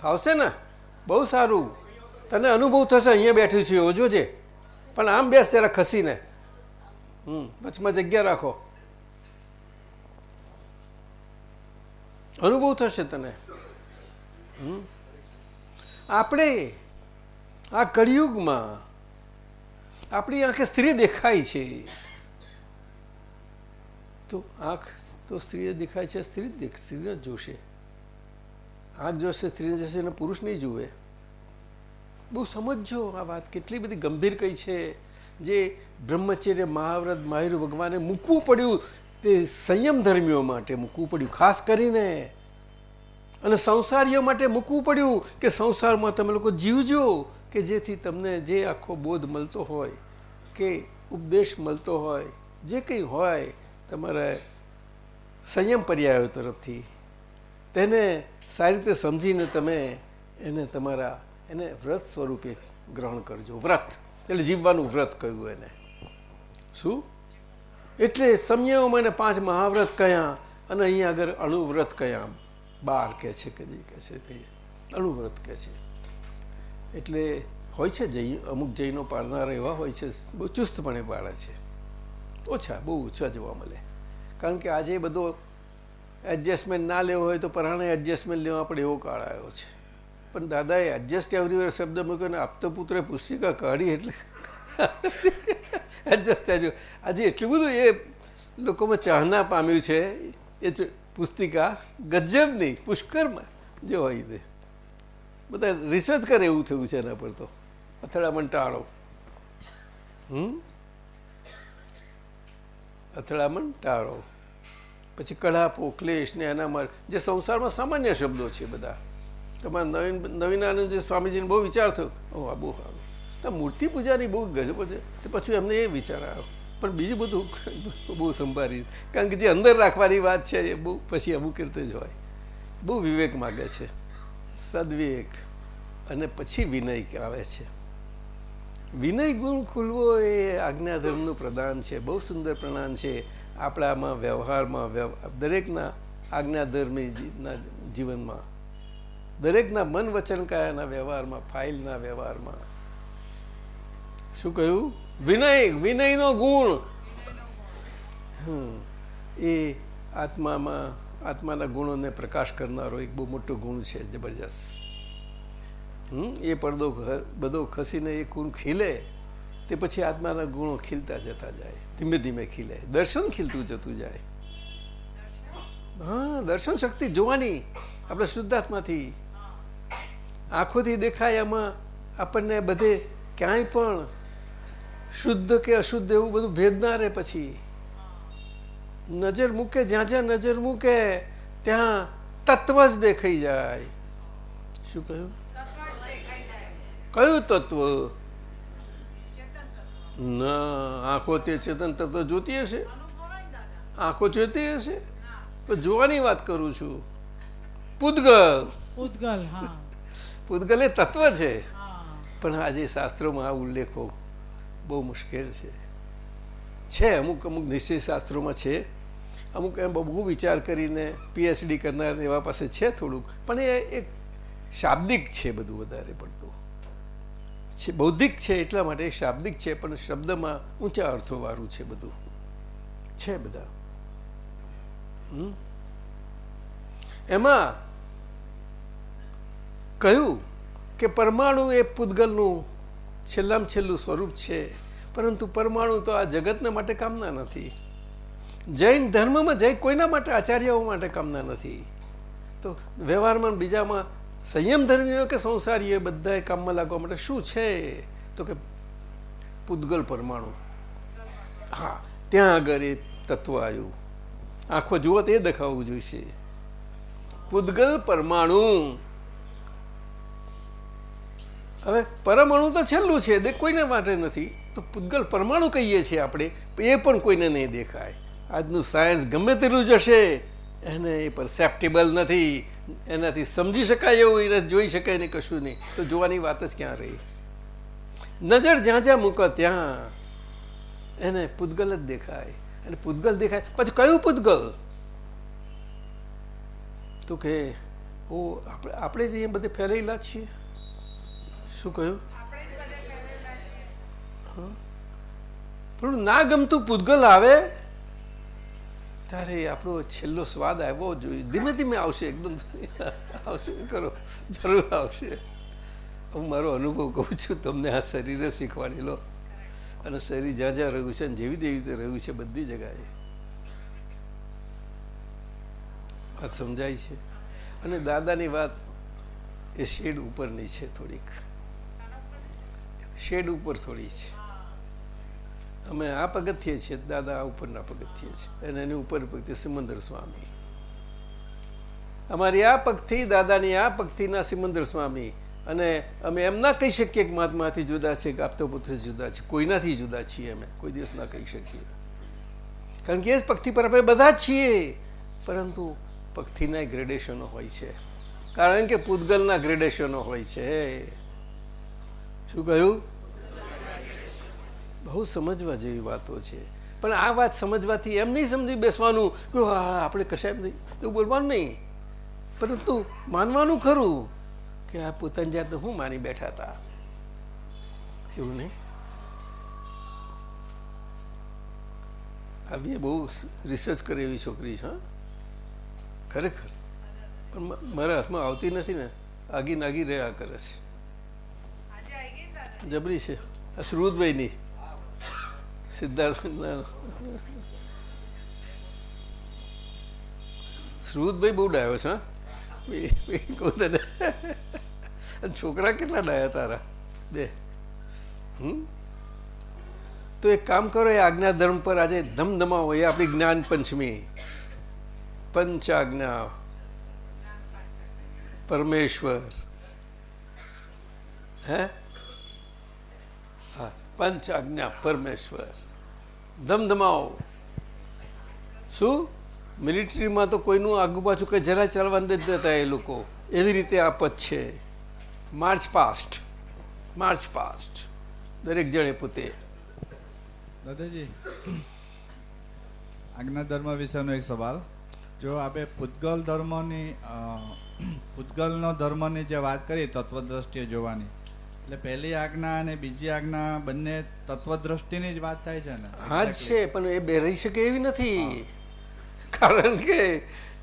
ફાવશે ને? બહુ સારું. તને અનુભવ થશે અહીંયા બેઠું છે એવો, જોજે. પણ આમ બેસ જરા ખસીને. હમ, વચમાં જગ્યા રાખો. અનુભવ થશે તને. હમ. આપણે આ કળિયુગમાં આપણી આંખે સ્ત્રી દેખાય છે. તો આંખ તો સ્ત્રીએ દેખાય છે, સ્ત્રી સ્ત્રીને જોશે. આંખ જોશે, સ્ત્રીને જશે, અને પુરુષ નહીં જુએ. બહુ સમજજો આ વાત, કેટલી બધી ગંભીર કઈ છે. જે બ્રહ્મચર્ય, મહાવ્રત, માહિર ભગવાને મૂકવું પડ્યું તે સંયમ ધર્મીઓ માટે મૂકવું પડ્યું, ખાસ કરીને અને સંસારીઓ માટે મૂકવું પડ્યું કે સંસારમાં તમે લોકો જીવજો કે જેથી તમને જે આખો બોધ મળતો હોય, કે ઉપદેશ મળતો હોય, જે કંઈ હોય તમારા સંયમ પર્યાયો તરફથી, તેને સારી રીતે સમજીને તમે એને તમારા, એને વ્રત સ્વરૂપે ગ્રહણ કરજો. વ્રત. એટલે જીવવાનું વ્રત કહ્યું એને. શું? એટલે સમયમાં એને પાંચ મહાવ્રત કયા અને અહીંયા આગળ અણુવ્રત કયા બાર કે છે કે જે કહે છે તે અણુવ્રત કહે છે. એટલે હોય છે જૈન, અમુક જૈનો પાળનારા એવા હોય છે, બહુ ચુસ્તપણે પાળે છે. ઓછા, બહુ ઓછા જોવા મળે. કારણ કે આજે બધો એડજસ્ટમેન્ટ ના લેવો હોય તો પરાણે એડજસ્ટમેન્ટ લેવા પડે એવો કાળ આવ્યો છે. પણ દાદાએ એડજસ્ટ એવરીવેર શબ્દ મૂક્યો ને આપતો પુત્રે પુસ્તિકા કાઢી એટલે એડજસ્ટ આજે એટલું બધું એ લોકોમાં ચાહના પામ્યું છે, એ પુસ્તિકા ગજબની, પુષ્કરમાં જો હોય તે બધા રિસર્ચ કરે એવું થયું છે એના પર તો. અથડામણ ટાળો. હમ? અથડામણ ટાળો. પછી કડાપો ક્લેશ ને એના માર જે સંસારમાં સામાન્ય શબ્દો છે બધા. તમારા નવીન, નવીનાનંદ જે સ્વામીજીને બહુ વિચાર થયો. ઓ આ બહુ સારું. મૂર્તિ પૂજાની બહુ ગજબ છે. તો પછી એમને એ વિચાર આવ્યો. પણ બીજું બધું બહુ સંભાળી. કારણ કે જે અંદર રાખવાની વાત છે એ બહુ પછી અમુક રીતે જ હોય. બહુ વિવેક માગે છે. સદવિવેક અને પછી વિનય આવે છે. વિનય ગુણ ખુલવો એ આજ્ઞાધર્મનું પ્રદાન છે. બહુ સુંદર પ્રદાન છે. આપણામાં, વ્યવહારમાં દરેકના આજ્ઞાધર્મી જીના જીવનમાં. દરેકના મન વચન વ્યવહારમાં, ફાઇલના વ્યવહારમાં. શું કહ્યું? વિનય, વિનયનો ગુણ. એ આત્મામાં, આત્માના ગુણોને પ્રકાશ કરનારો એક બહુ મોટો ગુણ છે, જબરજસ્ત. એ પડદો બધો ખસીને એ ગુણ ખીલે, તે પછી આત્માના ગુણો ખીલતા જતા જાય. ધીમે ધીમે ખીલે. દર્શન ખીલતું જતું જાય. હા, દર્શન શક્તિ જોવાની આપણે શુદ્ધાત્માથી. આંખોથી દેખાય એમાં આપણને બધે ક્યાંય પણ શુદ્ધ કે અશુદ્ધ એવું બધું ભેદ ના રહે પછી. નજર મૂકે જ્યાં જ્યાં નજર મૂકે ત્યાં તત્વ જ દેખાઈ જાય. શું કહ્યું? કયું તત્વ? ના આંખો તે ચેતન તત્વ જોતી હશે? આંખો જોતી હશે? જોવાની વાત કરું છું. પૂતગલ. હા. પૂતગલ એ તત્વ છે. પણ આજે શાસ્ત્રોમાં આ ઉલ્લેખો બહુ મુશ્કેલ છે. છે, અમુક અમુક નિશ્ચય શાસ્ત્રોમાં છે. અમુક એમ બહુ વિચાર કરીને પીએચડી કરનાર એવા પાસે છે થોડુંક, પણ એ એક શાબ્દિક છે બધું વધારે પડતું. છે, બૌદ્ધિક છે એટલા માટે શાબ્દિક છે, પણ શબ્દમાં ઊંચા અર્થોવાળું છે બધું. છે બધા? એમાં કહ્યું કે પરમાણુ એ પૂતગલનું છેલ્લામાં છેલ્લું સ્વરૂપ છે. પરંતુ પરમાણુ તો આ જગતના માટે કામના નથી. જૈન ધર્મમાં જૈન કોઈના માટે, આચાર્યઓ માટે કામના નથી. તો વ્યવહારમાં બીજામાં સંયમ ધર્મીઓ કે સંસારીઓ બધાએ કામમાં લાગવા માટે શું છે? તો કે પૂતગલ પરમાણુ. હા, ત્યાં આગળ એ તત્વ આવ્યું. આંખો જુઓ તે દેખાવું જોઈશે. પૂતગલ પરમાણુ. હવે પરમાણુ તો છેલ્લું છે, દે કોઈને માટે નથી. તો પૂતગલ પરમાણુ કહીએ છીએ આપણે, એ પણ કોઈને નહીં દેખાય. આજનું સાયન્સ ગમે તેટલું જશે એને એ પરસેપ્ટેબલ નથી. એનાથી સમજી શકાય એવું એને જોઈ શકાય ને કશું નહીં. તો જોવાની વાત જ ક્યાં રહી? નજર જ્યાં જ્યાં મૂકો ત્યાં એને પૂતગલ જ દેખાય. અને પૂતગલ દેખાય. પછી કયું પૂતગલ? તો કે, ઓ, આપણે આપણે જ બધે ફેલાયેલા છીએ. શું કહ્યું? પણ ના ગમતું પૂતગલ આવે? ત્યારે આપણો છેલ્લો સ્વાદ આવ્યો જોઈએ. ધીમે ધીમે આવશે, એકદમ આવશે. કરો? જરૂર આવશે. હું મારો અનુભવ કહું છું, તમને આ શરીરે શીખવાડેલો અને શરીર જ્યાં જ્યાં રહ્યું છે અને જેવી જેવી રીતે રહ્યું છે બધી જગાએ વાત સમજાય છે? અને દાદાની વાત એ શેડ ઉપરની છે થોડીક. શેડ ઉપર થોડી છે. અમે આ પગથિયે છીએ, દાદા આ ઉપરના પગથિયે છે. અને એની ઉપર પગથી સિમંદર સ્વામી. અમારી આ પગથી, દાદાની આ પગથીના સિમંદર સ્વામી. અને અમે એમ ના કહી શકીએ કે મહાત્માથી જુદા છે, કે આપતો પુત્ર જુદા છે. કોઈનાથી જુદા છીએ અમે. કોઈ દિવસ ના કહી શકીએ. કારણ કે એ જ પગથી પર આપણે બધા છીએ. પરંતુ પગથીના ગ્રેડેશનો હોય છે. કારણ કે પૂતગલના ગ્રેડેશનો હોય છે. શું કહ્યું? બહુ સમજવા જેવી વાતો છે. પણ આ વાત સમજવાથી એમ નહીં સમજી બેસવાનું કે હા આપણે કશાય નહીં. એવું બોલવાનું નહીં. પરંતુ માનવાનું ખરું કે આ પોતાની જાતને હું માની બેઠા હતા. એવું નહીં? આવી બહુ રિસર્ચ કરે એવી છોકરી છે ખરેખર. પણ મારા હાથમાં આવતી નથી ને. આગી નાગી રહ્યા કરે છે. જબરી છે. આ શ્રુતભાઈની. સિદ્ધાર્થ શ્રુતભાઈ બહુ ડાયો છે કહું છોકરા કેટલા ડાયા તારા? બે. હમ? તો એક કામ કરો, એ આજ્ઞા ધર્મ પર આજે ધમધમાવો એ આપણી જ્ઞાન પંચમી. પંચ આજ્ઞા પરમેશ્વર. હે? હા પંચ આજ્ઞા પરમેશ્વર. ધમધમાવો શું? મિલિટરીમાં તો કોઈનું આગુ પાછું કંઈ જરા ચાલવા નથી દેતા એ લોકો. એવી રીતે આ પદ છે. માર્ચ પાસ્ટ માર્ચ પાસ્ટ દરેક જણે પોતે. દાદાજી આજ્ઞા ધર્મ વિશેનો એક સવાલ. જો આપણે પૂતગલ ધર્મની પૂતગલનો ધર્મની જે વાત કરી, તત્વદ્રષ્ટિએ જોવાની એટલે પહેલી આજ્ઞા અને બીજી આજ્ઞા બંને તત્વદ્રષ્ટિની જ વાત થાય છે ને? હા છે પણ એ બે રહી શકે એવી નથી. કારણ કે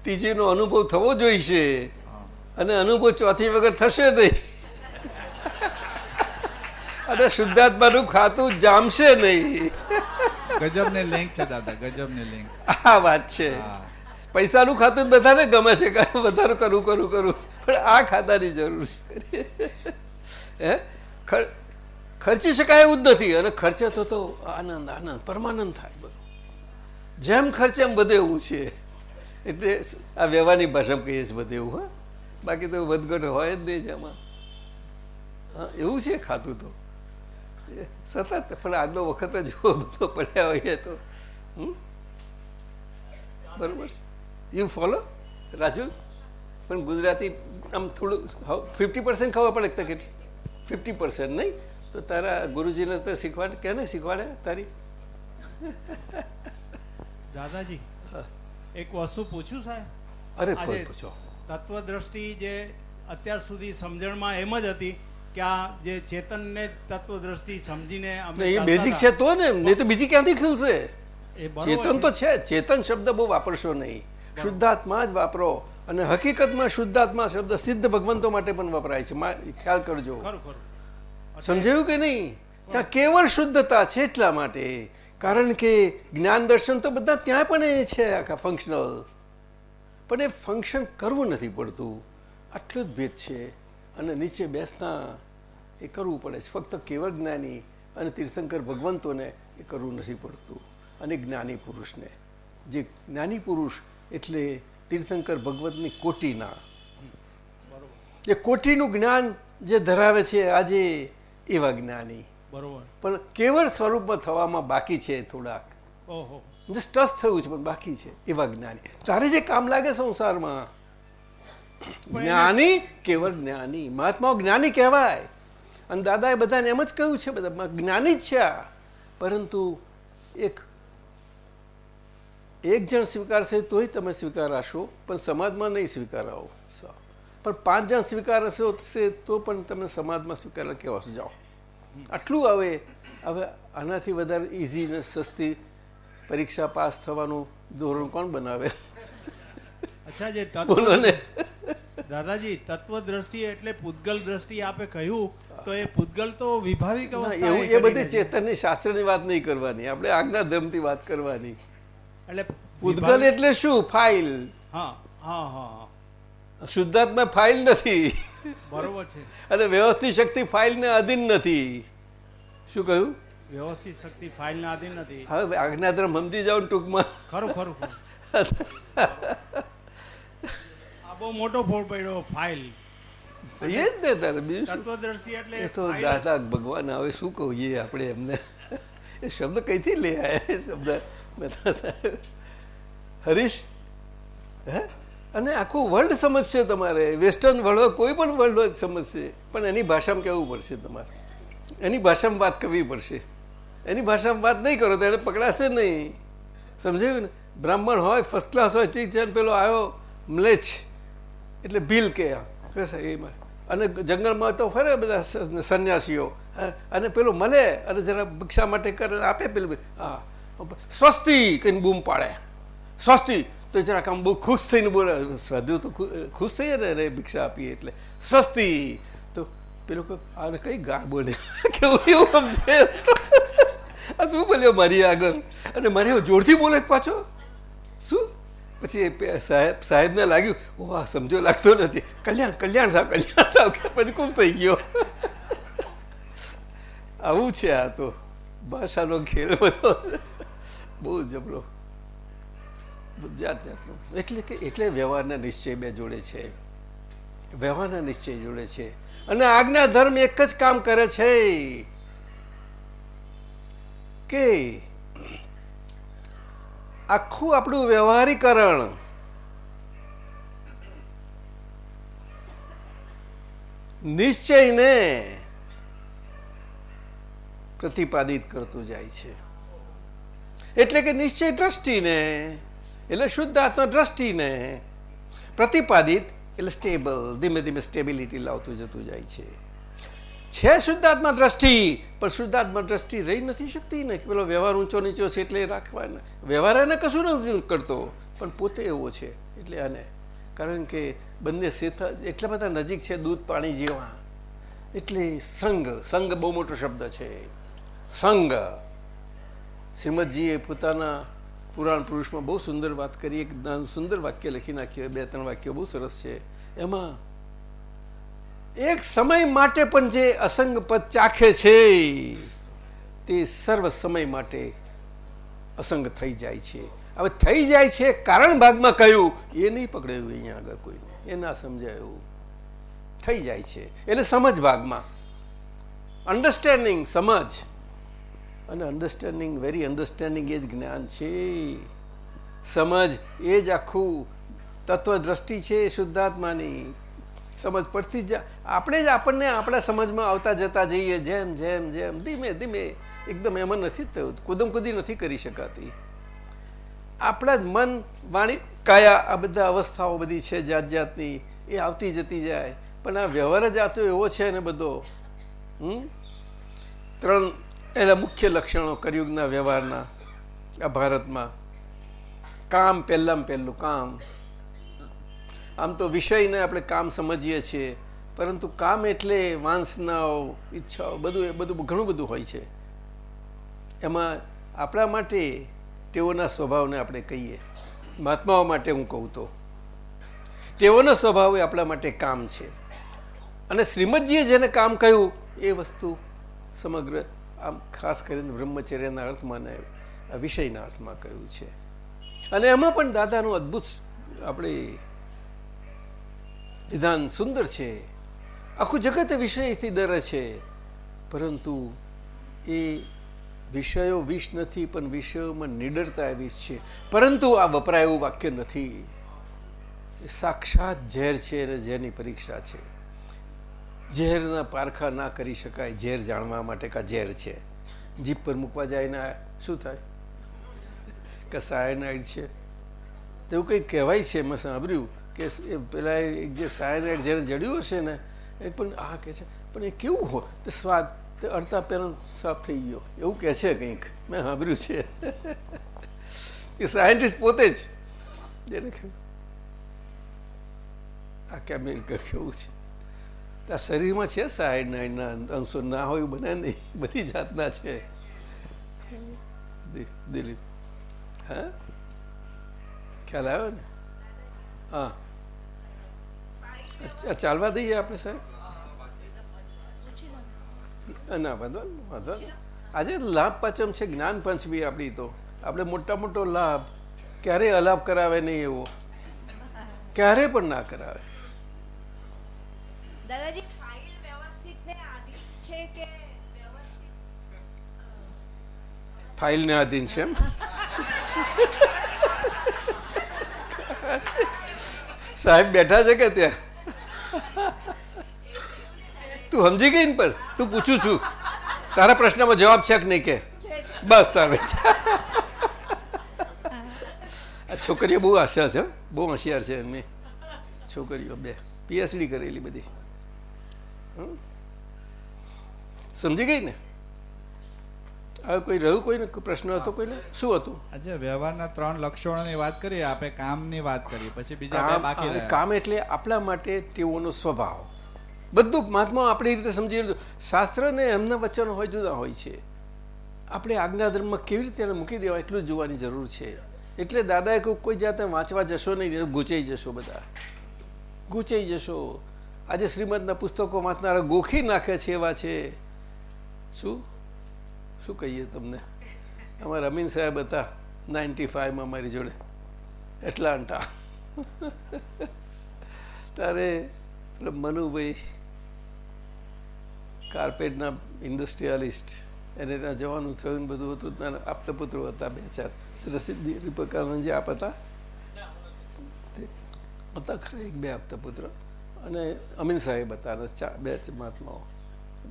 ત્રીજીનો અનુભવ થવો જોઈશે અને અનુભવ ચોથી વગર થશે નહીં. અને શુદ્ધાત્માનું ખાતું જામશે નહીં. ગજબ ને લેંક છે દાદા ગજબની લિંક આ વાત છે. પૈસાનું ખાતું બધાને ગમે છે બધાનું વધારે કરું કરું કરું. પણ આ ખાતાની જરૂર છે. હે? ખર્ચી શકાય એવું જ નથી. અને ખર્ચે તો તો આનંદ આનંદ, પરમાનંદ થાય બધું. જેમ ખર્ચે એમ બધે એવું છે. એટલે આ વ્યવહારની ભાષામાં કહીએ છીએ બધે એવું, હા. બાકી તો વધઘટ હોય જ નહીં જેમાં હા, એવું છે ખાતું તો. સતત, પણ આજનો વખત જ બધો પડ્યા હોઈએ તો. બરોબર છે. યુ ફોલો રાજુ પણ ગુજરાતી આમ થોડું ફિફ્ટી પર્સન્ટ ખબર પડે કેટલું? ફિફ્ટી પર્સન્ટ નહીં તો તારા ગુરુજીને તો શીખવાડે કે ને શીખવાડે તારી? દાદાજી એક વસ્તુ પૂછ્યું સાહેબ? અરે પૂછો. તત્વદ્રષ્ટિ જે અત્યાર સુધી સમજણમાં એમ જ હતી કે આ જે ચેતનને તત્વદ્રષ્ટિ સમજીને અમે એ બેઝિક છે તો ને નહીં તો બીજી ક્યાંથી ખુલશે? ચેતન તો. છે ચેતન શબ્દ બહુ વાપરશો નહીં. શુદ્ધાત્મા જ વાપરો. અને હકીકતમાં શુદ્ધાત્મા શબ્દ સિદ્ધ ભગવંતો માટે પણ વપરાય છે. ખ્યાલ કરજો. સમજાયું કે નહીં? ત્યાં કેવળ શુદ્ધતા છે એટલા માટે. કારણ કે જ્ઞાન દર્શન તો બધા ત્યાં પણ એ છે આખા ફંક્શનલ પણ એ ફંક્શન કરવું નથી પડતું. આટલું જ ભેદ છે. અને નીચે બેસતા એ કરવું પડે છે. ફક્ત કેવળ જ્ઞાની અને તીર્થંકર ભગવંતોને એ કરવું નથી પડતું. અને જ્ઞાની પુરુષને. જે જ્ઞાની પુરુષ એટલે તીર્થંકર ભગવતની કોટીના. એ કોટીનું જ્ઞાન જે ધરાવે છે આજે એવા જ્ઞાની. બરોબર. પણ કેવળ સ્વરૂપમાં થવામાં બાકી છે થોડાક. ઓહો. જે સ્ટસ થયું છે પણ બાકી છે એવા જ્ઞાની. તારે જે કામ લાગે સંસારમાં? જ્ઞાની કેવળ જ્ઞાની. મહાત્માઓ જ્ઞાની કહેવાય. અને દાદાએ બધાને એમ જ કહ્યું છે બધા જ્ઞાની જ છે આ. પરંતુ એક એક જણ સ્વીકારશે તોય તમે સ્વીકારાશો પણ સમાજમાં નહીં સ્વીકારાવો પણ પાંચ જણ સ્વીકારશો તો પણ તમે સમાજમાં સ્વીકાર કહેવાશો. જાઓ. આટલું હવે હવે આનાથી વધારે ઇઝી ને સસ્તી પરીક્ષા પાસ થવાનું ધોરણ કોણ બનાવે? અચ્છા જે તત્વ દાદાજી તત્વ દ્રષ્ટિ એટલે પૂતગલ દ્રષ્ટિ આપે કહ્યું તો એ પૂતગલ તો વિભાવિક એ બધી ચેતનની શાસ્ત્રની વાત નહીં કરવાની. આપણે આજ્ઞા ધમથી વાત કરવાની. એટલે ઉદગલ એટલે શું? ફાઇલ. હા હા હા. શુદ્ધાત્મા ફાઇલ નથી. બરોબર છે. અને વ્યવસ્થિત શક્તિ ફાઇલને અધીન નથી. શું કહ્યું? વ્યવસ્થિત શક્તિ ફાઇલના આધીન નથી. હવે આજ્ઞાધર્મ સમજી જાવ ટૂંકમાં. ખરું ખરું આ બહુ મોટો ફોડ પડ્યો ફાઇલ. એ જ ને તારે બીજું? તત્વદર્શી એટલે એ તો ફાઇલ દાદા ભગવાન હવે શું કહીએ આપણે એમને? એ શબ્દ કઈથી લે આવ્યા શબ્દ હરીશ, હે? અને આખું વર્લ્ડ સમજશે તમારે. વેસ્ટર્ન વર્લ્ડ કોઈ પણ વર્લ્ડ સમજશે. પણ એની ભાષામાં કહેવું પડશે તમારે? એની ભાષામાં વાત કરવી પડશે. એની ભાષામાં વાત નહીં કરો તો એને પકડાશે નહીં. સમજાયું ને? બ્રાહ્મણ હોય ફર્સ્ટ ક્લાસ હોય ચીક છે પેલો આવ્યો, મ્લેચ્છ. એટલે ભીલ કે એમાં અને જંગલમાં તો ફરે બધા સંન્યાસીઓ. અને પેલો મળે અને જરા ભિક્ષા માટે કરે, આપે પેલું હા. સ્વસ્તી કહીને બૂમ પાડે સ્વસ્તી તો જરાક આમ બહુ ખુશ થઈને બોલે સાધુ તો ખુશ થઈએ ને એને ભિક્ષા આપીએ એટલે સ્વસ્તી તો પેલો આને કઈ ગા બોલે કેવું એવું સમજે આ શું બોલ્યો મારી આગળ અને મારી જોરથી બોલે પાછો શું પછી સાહેબ સાહેબને લાગ્યું વાહ સમજો લાગતો નથી કલ્યાણ કલ્યાણ થાવ કલ્યાણ થાવ કે પછી ખુશ થઈ ગયો આવું છે આ તો ભાષાનો ખેલ બધો છે. બહુ જબરો જાત જાતનું એટલે કે, એટલે વ્યવહારના નિશ્ચય બે જોડે છે. વ્યવહારના નિશ્ચય જોડે છે. અને આજ્ઞા ધર્મ એક જ કામ કરે છે કે આખું આપણું વ્યવહારીકરણ નિશ્ચયને પ્રતિપાદિત કરતું જાય છે. એટલે કે નિશ્ચય દ્રષ્ટિને, એટલે શુદ્ધ આત્મા દ્રષ્ટિને પ્રતિપાદિત, એટલે સ્ટેબલ ધીમે ધીમે સ્ટેબિલિટી લાવતું જતું જાય છે. છે શુદ્ધાત્મા દ્રષ્ટિ, પણ શુદ્ધાત્મા દ્રષ્ટિ રહી નથી શકતી ને પેલો વ્યવહાર ઊંચો નીચો છે એટલે રાખવાના. વ્યવહાર એને કશું નથી કરતો, પણ પોતે એવો છે, એટલે આને. કારણ કે બંને સેથા, એટલા બધા નજીક છે દૂધ પાણી જેવા. એટલે સંઘ સંઘ બહુ મોટો શબ્દ છે. સંગ શ્રીમદજીએ પોતાના પુરાણ પુરુષમાં બહુ સુંદર વાત કરી, એક સુંદર વાક્ય લખી નાખ્યું બે ત્રણ વાક્યો બહુ સરસ છે. એમાં એક સમય માટે પણ જે અસંગ પદ ચાખે છે, તે સર્વ સમય માટે અસંગ થઈ જાય છે. હવે થઈ જાય છે કારણ ભાગમાં કહ્યું એ નહીં પકડાયું અહીંયા આગળ કોઈને. એ ના સમજાયું. થઈ જાય છે. એટલે સમજ ભાગમાં. અન્ડરસ્ટેન્ડિંગ સમજ. અને અન્ડરસ્ટેન્ડિંગ વેરી અન્ડરસ્ટેન્ડિંગ એ જ જ્ઞાન છે. સમજ એ જ આખું તત્વદ્રષ્ટિ છે શુદ્ધાત્માની. સમજ પડતી જ આપણે જ આપણને આપણા સમજમાં આવતા જતા જઈએ, જેમ જેમ જેમ, ધીમે ધીમે. એકદમ એમાં નથી થયું, કુદમ કુદી નથી કરી શકાતી. આપણા જ મન, વાણી, કાયા, આ બધા અવસ્થાઓ બધી છે જાત જાતની, એ આવતી જતી જાય. પણ આ વ્યવહાર જ આવતો એવો છે ને બધો. હમ? ત્રણ એના મુખ્ય લક્ષણો કરિયુગના વ્યવહારના આ ભારતમાં. કામ પહેલાં પહેલું કામ. આમ તો વિષયને આપણે કામ સમજીએ છીએ, પરંતુ કામ એટલે વાંસનાઓ, ઈચ્છાઓ, બધું એ બધું ઘણું બધું હોય છે. એમાં આપણા માટે તેઓના સ્વભાવને આપણે કહીએ. મહાત્માઓ માટે હું કહું તો. તેઓનો સ્વભાવ એ આપણા માટે કામ છે. અને શ્રીમદજીએ જેને કામ કહ્યું, એ વસ્તુ સમગ્ર આમ ખાસ કરીને બ્રહ્મચર્યના અર્થમાં ને વિષયના અર્થમાં કહ્યું છે. અને એમાં પણ દાદાનું અદ્ભુત આપણે વિધાન સુંદર છે. આખું જગત વિષયથી ડરે છે. પરંતુ એ વિષયો વિષ નથી, પણ વિષયોમાં નિડરતા એવી છે. પરંતુ આ વપરાય એવું વાક્ય નથી. સાક્ષાત ઝેર છે અને ઝેરની પરીક્ષા છે. ઝેરના પારખા ના કરી શકાય, ઝેર જાણવા માટે કા ઝેર છે? જીભ પર મૂકવા જાય ને શું થાય? કે સાયનાઇડ છે? તેવું કંઈક કહેવાય છે મેં સાંભળ્યું કે પેલા જે સાયનાઇડ જેને જડ્યું હશે ને, એ પણ આ કહે છે, પણ એ કેવું હોય તે સ્વાદ, તે અડતા પહેલાં સાફ થઈ ગયો. એવું કહે છે કંઈક. મેં સાંભળ્યું છે. એ સાયન્ટિસ્ટ પોતે જ. જેને કહ્યું, આ કેમિકલ કેવું છે? આ શરીરમાં છે સાયનાઇડના અંશો? ના હોય એવું બને નહીં. બધી જાતના છે. દિલીપ. હા? ખ્યાલ આવ્યો ને? હા. ચાલવા દઈએ આપણે સાહેબ? ના, વાંધો વાંધો. આજે લાભ પાંચમ છે જ્ઞાન પંચમી આપણી તો. આપણે મોટા મોટો લાભ ક્યારેય અલાભ કરાવે નહીં એવો. ક્યારે પણ ના કરાવે. દાદાજી ફાઇલ વ્યવસ્થિત ને આધીન છે કે ફાઇલ ને આધીન છે એમ? સાહેબ બેઠા છે કે ત્યાં? તું સમજી ગઈ ને પણ? તું પૂછું છું. તારા પ્રશ્નમાં જવાબ છે કે નહીં કે? બસ તારે. છોકરીઓ બહુ આશા છે. બહુ હોશિયાર છે એમની. છોકરીઓ બે. પીએચડી કરેલી બધી? સમજી ગઈ ને? હવે કોઈ રહ્યું કોઈને? પ્રશ્ન હતો કોઈને? શું હતું? આજે વ્યવહારના ત્રણ લક્ષણોની વાત કરીએ આપણે કામની વાત કરીએ પછી બીજા બાકી કામ એટલે આપણા માટે તેઓનો સ્વભાવ. બધું મહાત્મા આપણી રીતે સમજી શાસ્ત્ર ને એમના વચનો હોય જુદા હોય છે. આપણે આજ્ઞાધર્મમાં કેવી રીતે એને મૂકી દેવા એટલું જોવાની જરૂર છે. એટલે દાદાએ કહ્યું કોઈ જાતે વાંચવા જશો નહીં ગૂંચાઈ જશો બધા. ગૂંચાઈ જશો. આજે શ્રીમદના પુસ્તકો વાંચનારા ગોખી નાખે છે એવા છે. શું? શું કહીએ તમને? અમારા અમીન સાહેબ હતા નાઇન્ટી ફાઈવમાં મારી જોડે. એટલાન્ટા. ત્યારે પેલો મનુભાઈ કાર્પેટના ઇન્ડસ્ટ્રીયાલિસ્ટ એને ત્યાં જવાનું થયું ને બધું હતું. ત્યાં આપતા પુત્રો હતા બે ચાર. રસીદ દીપકાનંદજી આપ હતા? હતા ખરા એક બે આપતા પુત્ર અને અમીન સાહેબ હતા અને ચા બે મહાત્માઓ.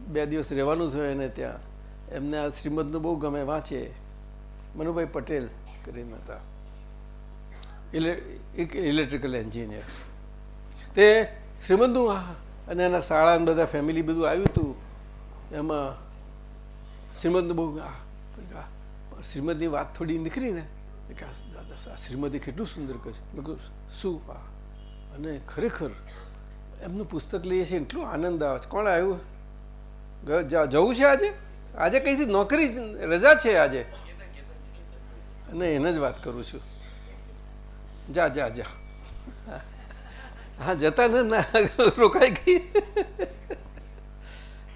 બે દિવસ રહેવાનું થયું એને ત્યાં. એમને આ શ્રીમદનું બહુ ગમે, વાંચે. મનુભાઈ પટેલ કરીને હતા. એક ઇલેક્ટ્રિકલ એન્જિનિયર તે શ્રીમદનું અને એના શાળાને બધા ફેમિલી બધું આવ્યું હતું એમાં શ્રીમદનું બહુ શ્રીમદની વાત થોડી નીકળી ને. દાદા શ્રીમદી કેટલું સુંદર કહે છે. મેં કહ્યું શું અને ખરેખર એમનું પુસ્તક લઈએ છીએ એટલું આનંદ આવે છે. કોણ આવ્યું? જવું છે આજે? આજે કઈથી નોકરી રજા છે આજે? અને એને જ વાત કરું છું. જા જા જા. હા, જતા ને, ના, રોકાઈ ગઈ.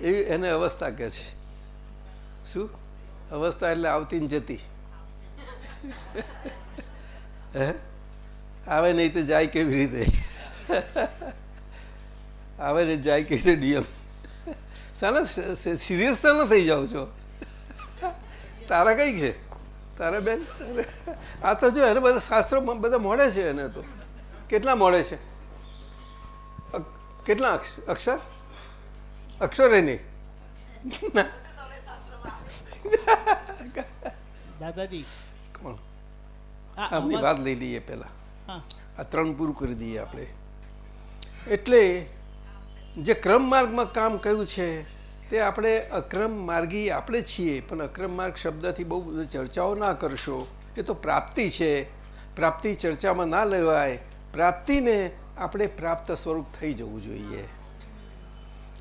એવી એને અવસ્થા કહે છે. શું? અવસ્થા એટલે આવતી ને જતી. હે? આવે નહીં તો જાય કેવી રીતે? આવે ને જાય કે છે ડીએમ સાલા સિરિયસ તો થઈ જાઓ છો. તારા કઈ છે? તારા બેન? આ તો જો એને બધા શાસ્ત્રો બધા મળે છે એને તો. કેટલા મળે છે? કેટલા અક્ષર? અક્ષર નહીં દાદાજી. આમની વાત લઈ લઈએ પહેલાં. આ ત્રણ પૂરું કરી દઈએ આપણે. એટલે જે ક્રમ માર્ગમાં કામ કયું છે, તે આપણે અક્રમ માર્ગી આપણે છીએ, પણ અક્રમ માર્ગ શબ્દથી બહુ બધી ચર્ચાઓ ના કરશો. એ તો પ્રાપ્તિ છે. પ્રાપ્તિ ચર્ચામાં ના લેવાય. પ્રાપ્તિને આપણે પ્રાપ્ત સ્વરૂપ થઈ જવું જોઈએ.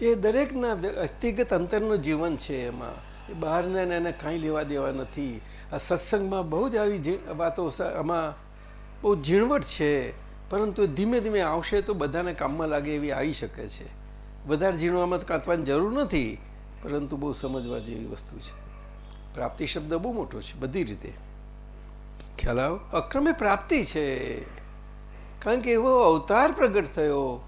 એ દરેકના વ્યક્તિગત અંતરનું જીવન છે એમાં. એ બહારને એને કાંઈ લેવા દેવા નથી. આ સત્સંગમાં બહુ જ આવી વાતો આમાં બહુ ઝીણવટ છે. પરંતુ ધીમે ધીમે આવશે તો બધાને કામમાં લાગે એવી આવી શકે છે. વધારે ઝીણવામાં કાંતવાની જરૂર નથી, પરંતુ બહુ સમજવા જેવી વસ્તુ છે. પ્રાપ્તિ શબ્દ બહુ મોટો છે, બધી રીતે. ખ્યાલ આવ? અક્રમે પ્રાપ્તિ છે. કારણ કે એવો અવતાર પ્રગટ થયો.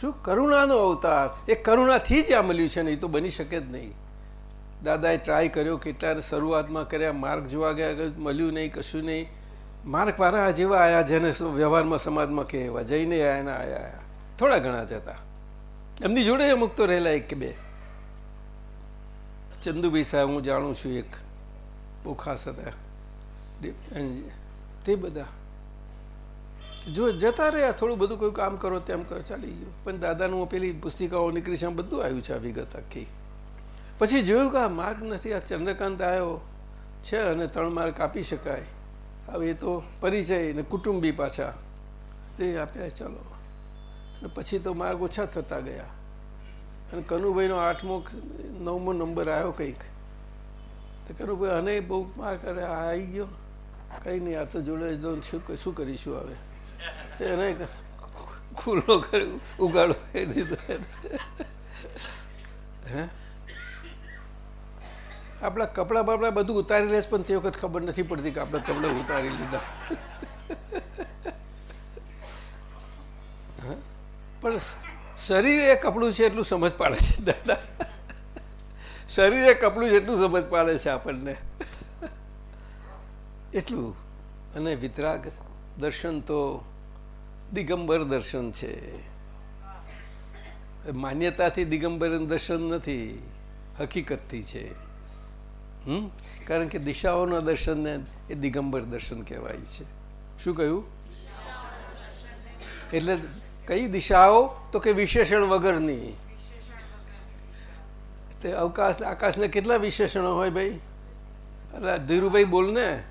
શું? કરુણાનો અવતાર. એ કરુણાથી જ આ મળ્યું છે ને, એ તો બની શકે જ નહીં. દાદાએ ટ્રાય કર્યો કેટલા શરૂઆતમાં કર્યા, માર્ગ જોવા ગયા મળ્યું નહીં, કશું નહીં. માર્ગ વાળા જેવા આયા જેને વ્યવહારમાં સમાજમાં કહેવા જઈને ને આયા આયા. થોડા ઘણા જ હતા. એમની જોડે અમુક તો રહેલા એક કે બે. ચંદુભાઈ સાહેબ, હું જાણું છું એક બહુ ખાસ હતા. તે બધા. જો જતા રહ્યા, થોડું બધું કોઈ કામ કરો તેમ કરો, ચાલી ગયું. પણ દાદાનું પેલી પુસ્તિકાઓ નીકળી છે બધું આવ્યું છે આ વિગત આખી. પછી જોયું કે આ માર્ગ નથી, આ ચંદ્રકાંત આવ્યો છે અને ત્રણ માર્ગ આપી શકાય. હવે એ તો પરિચય ને કુટુંબી પાછા. તે આપ્યા, ચાલો. પછી તો માર્ગ ઓછા થતા ગયા. અને કનુભાઈનો આઠમો નવમો નંબર આવ્યો કંઈક. તો કનુભાઈ અને બહુ માર્ક અરે આવી ગયો? કંઈ નહીં, આ તો જોડે જો શું શું કરીશું હવે? એને ખુલ્લો કરી ઉગાડો. એ દીધો હે? આપણા કપડાં બપડા બધું ઉતારી લેશ, પણ તે વખત ખબર નથી પડતી કે આપણે કપડાં ઉતારી લીધા. પણ શરીર એ કપડું છે એટલું સમજ પાડે છે દાદા. શરીર એ કપડું છે એટલું સમજ પાડે છે આપણને. એટલું. અને વિતરાગ દર્શન તો દિગંબર દર્શન છે. માન્યતાથી દિગંબર દર્શન નથી હકીકતથી છે. હમ? કારણ કે દિશાઓના દર્શનને એ દિગંબર દર્શન કહેવાય છે. શું કહ્યું? એટલે કઈ દિશાઓ? તો કે વિશેષણ વગરની. તે અવકાશ, આકાશને કેટલા વિશેષણો હોય ભાઈ? એટલે ધીરુભાઈ બોલ ને.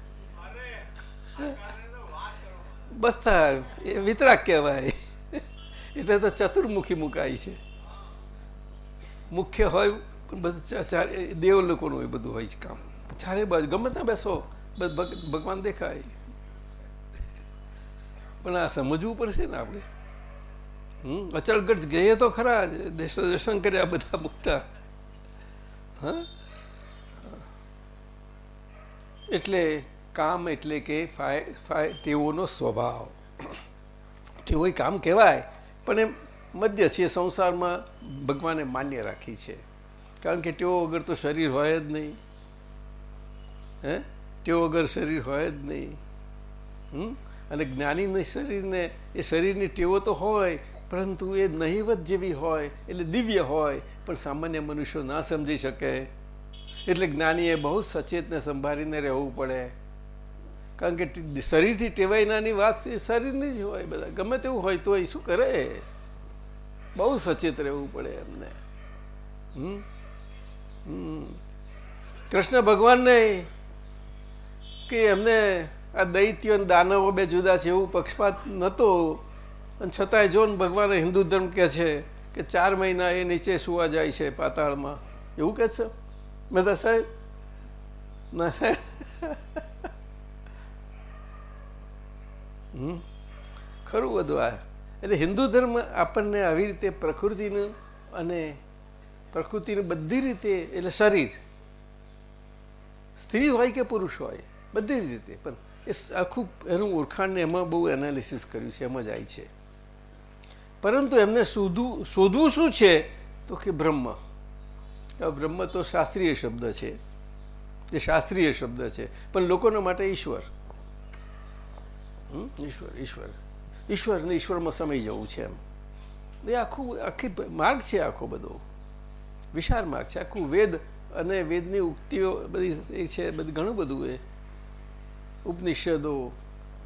બસ તાર, એ વિતરાક કહેવાય. એટલે તો ચતુર્મુખી મુકાય છે. મુખ્ય હોય બધું ચારે દેવ લોકોનું એ બધું હોય છે કામ. ચારે બાજુ, ગમે ત્યાં બસ ભગવાન દેખાય. પણ આ સમજવું પડશે ને આપણે? હમ? અચળગઢ ગયે તો ખરા જ. દેશ દર્શન કર્યા બધા મોટા. હા? એટલે કામ એટલે કે ફાય તેઓનો સ્વભાવ. તેઓ કામ કહેવાય, પણ એમ મધ્ય છે, સંસારમાં ભગવાને માન્ય રાખી છે. કારણ કે તેઓ વગર તો શરીર હોય જ નહીં. હે? તેઓ વગર શરીર હોય જ નહીં. અને જ્ઞાનીને શરીરને, એ શરીરની ટેવો તો હોય પરંતુ એ નહિવત જેવી હોય, એટલે દિવ્ય હોય, પણ સામાન્ય મનુષ્યો ના સમજી શકે. એટલે જ્ઞાનીએ બહુ સચેતને સંભાળીને રહેવું પડે. કારણ કે શરીરથી ટેવાય નાની વાત એ શરીરની જ હોય બધા. ગમે તેવું હોય તો એ શું કરે? બહુ સચેત રહેવું પડે એમને. કૃષ્ણ ભગવાનને કે એમને આ દૈત્યો અને દાનવો બે જુદા છે, એવું પક્ષપાત નહોતો અને છતાંય જો ભગવાને હિન્દુ ધર્મ કહે છે કે ચાર મહિના એ નીચે સુવા જાય છે પાતાળમાં. એવું કહે છે? મહેતા સાહેબ? ના ખરું બધું આ. એટલે હિન્દુ ધર્મ આપણને આવી રીતે પ્રકૃતિનું અને પ્રકૃતિનું બધી રીતે, એટલે શરીર. સ્ત્રી હોય કે પુરુષ હોય, બધી જ રીતે. પણ એ આખું એનું ઓળખાણને એમાં બહુ એનાલિસિસ કર્યું છે, એમાં આવી છે. પરંતુ એમને શોધવું શોધવું શું છે? તો કે બ્રહ્મ. બ્રહ્મ તો શાસ્ત્રીય શબ્દ છે. એ શાસ્ત્રીય શબ્દ છે. પણ લોકોના માટે ઈશ્વર? ઈશ્વર ઈશ્વર. ઈશ્વર ને ઈશ્વરમાં સમય જવું છે એમ. એ આખું, આખી માર્ગ છે આખો બધો. વિશાળ માર્ગ છે. આખું વેદ અને વેદની ઉક્તિઓ બધી એ છે, બધું ઘણું બધું એ. ઉપનિષદો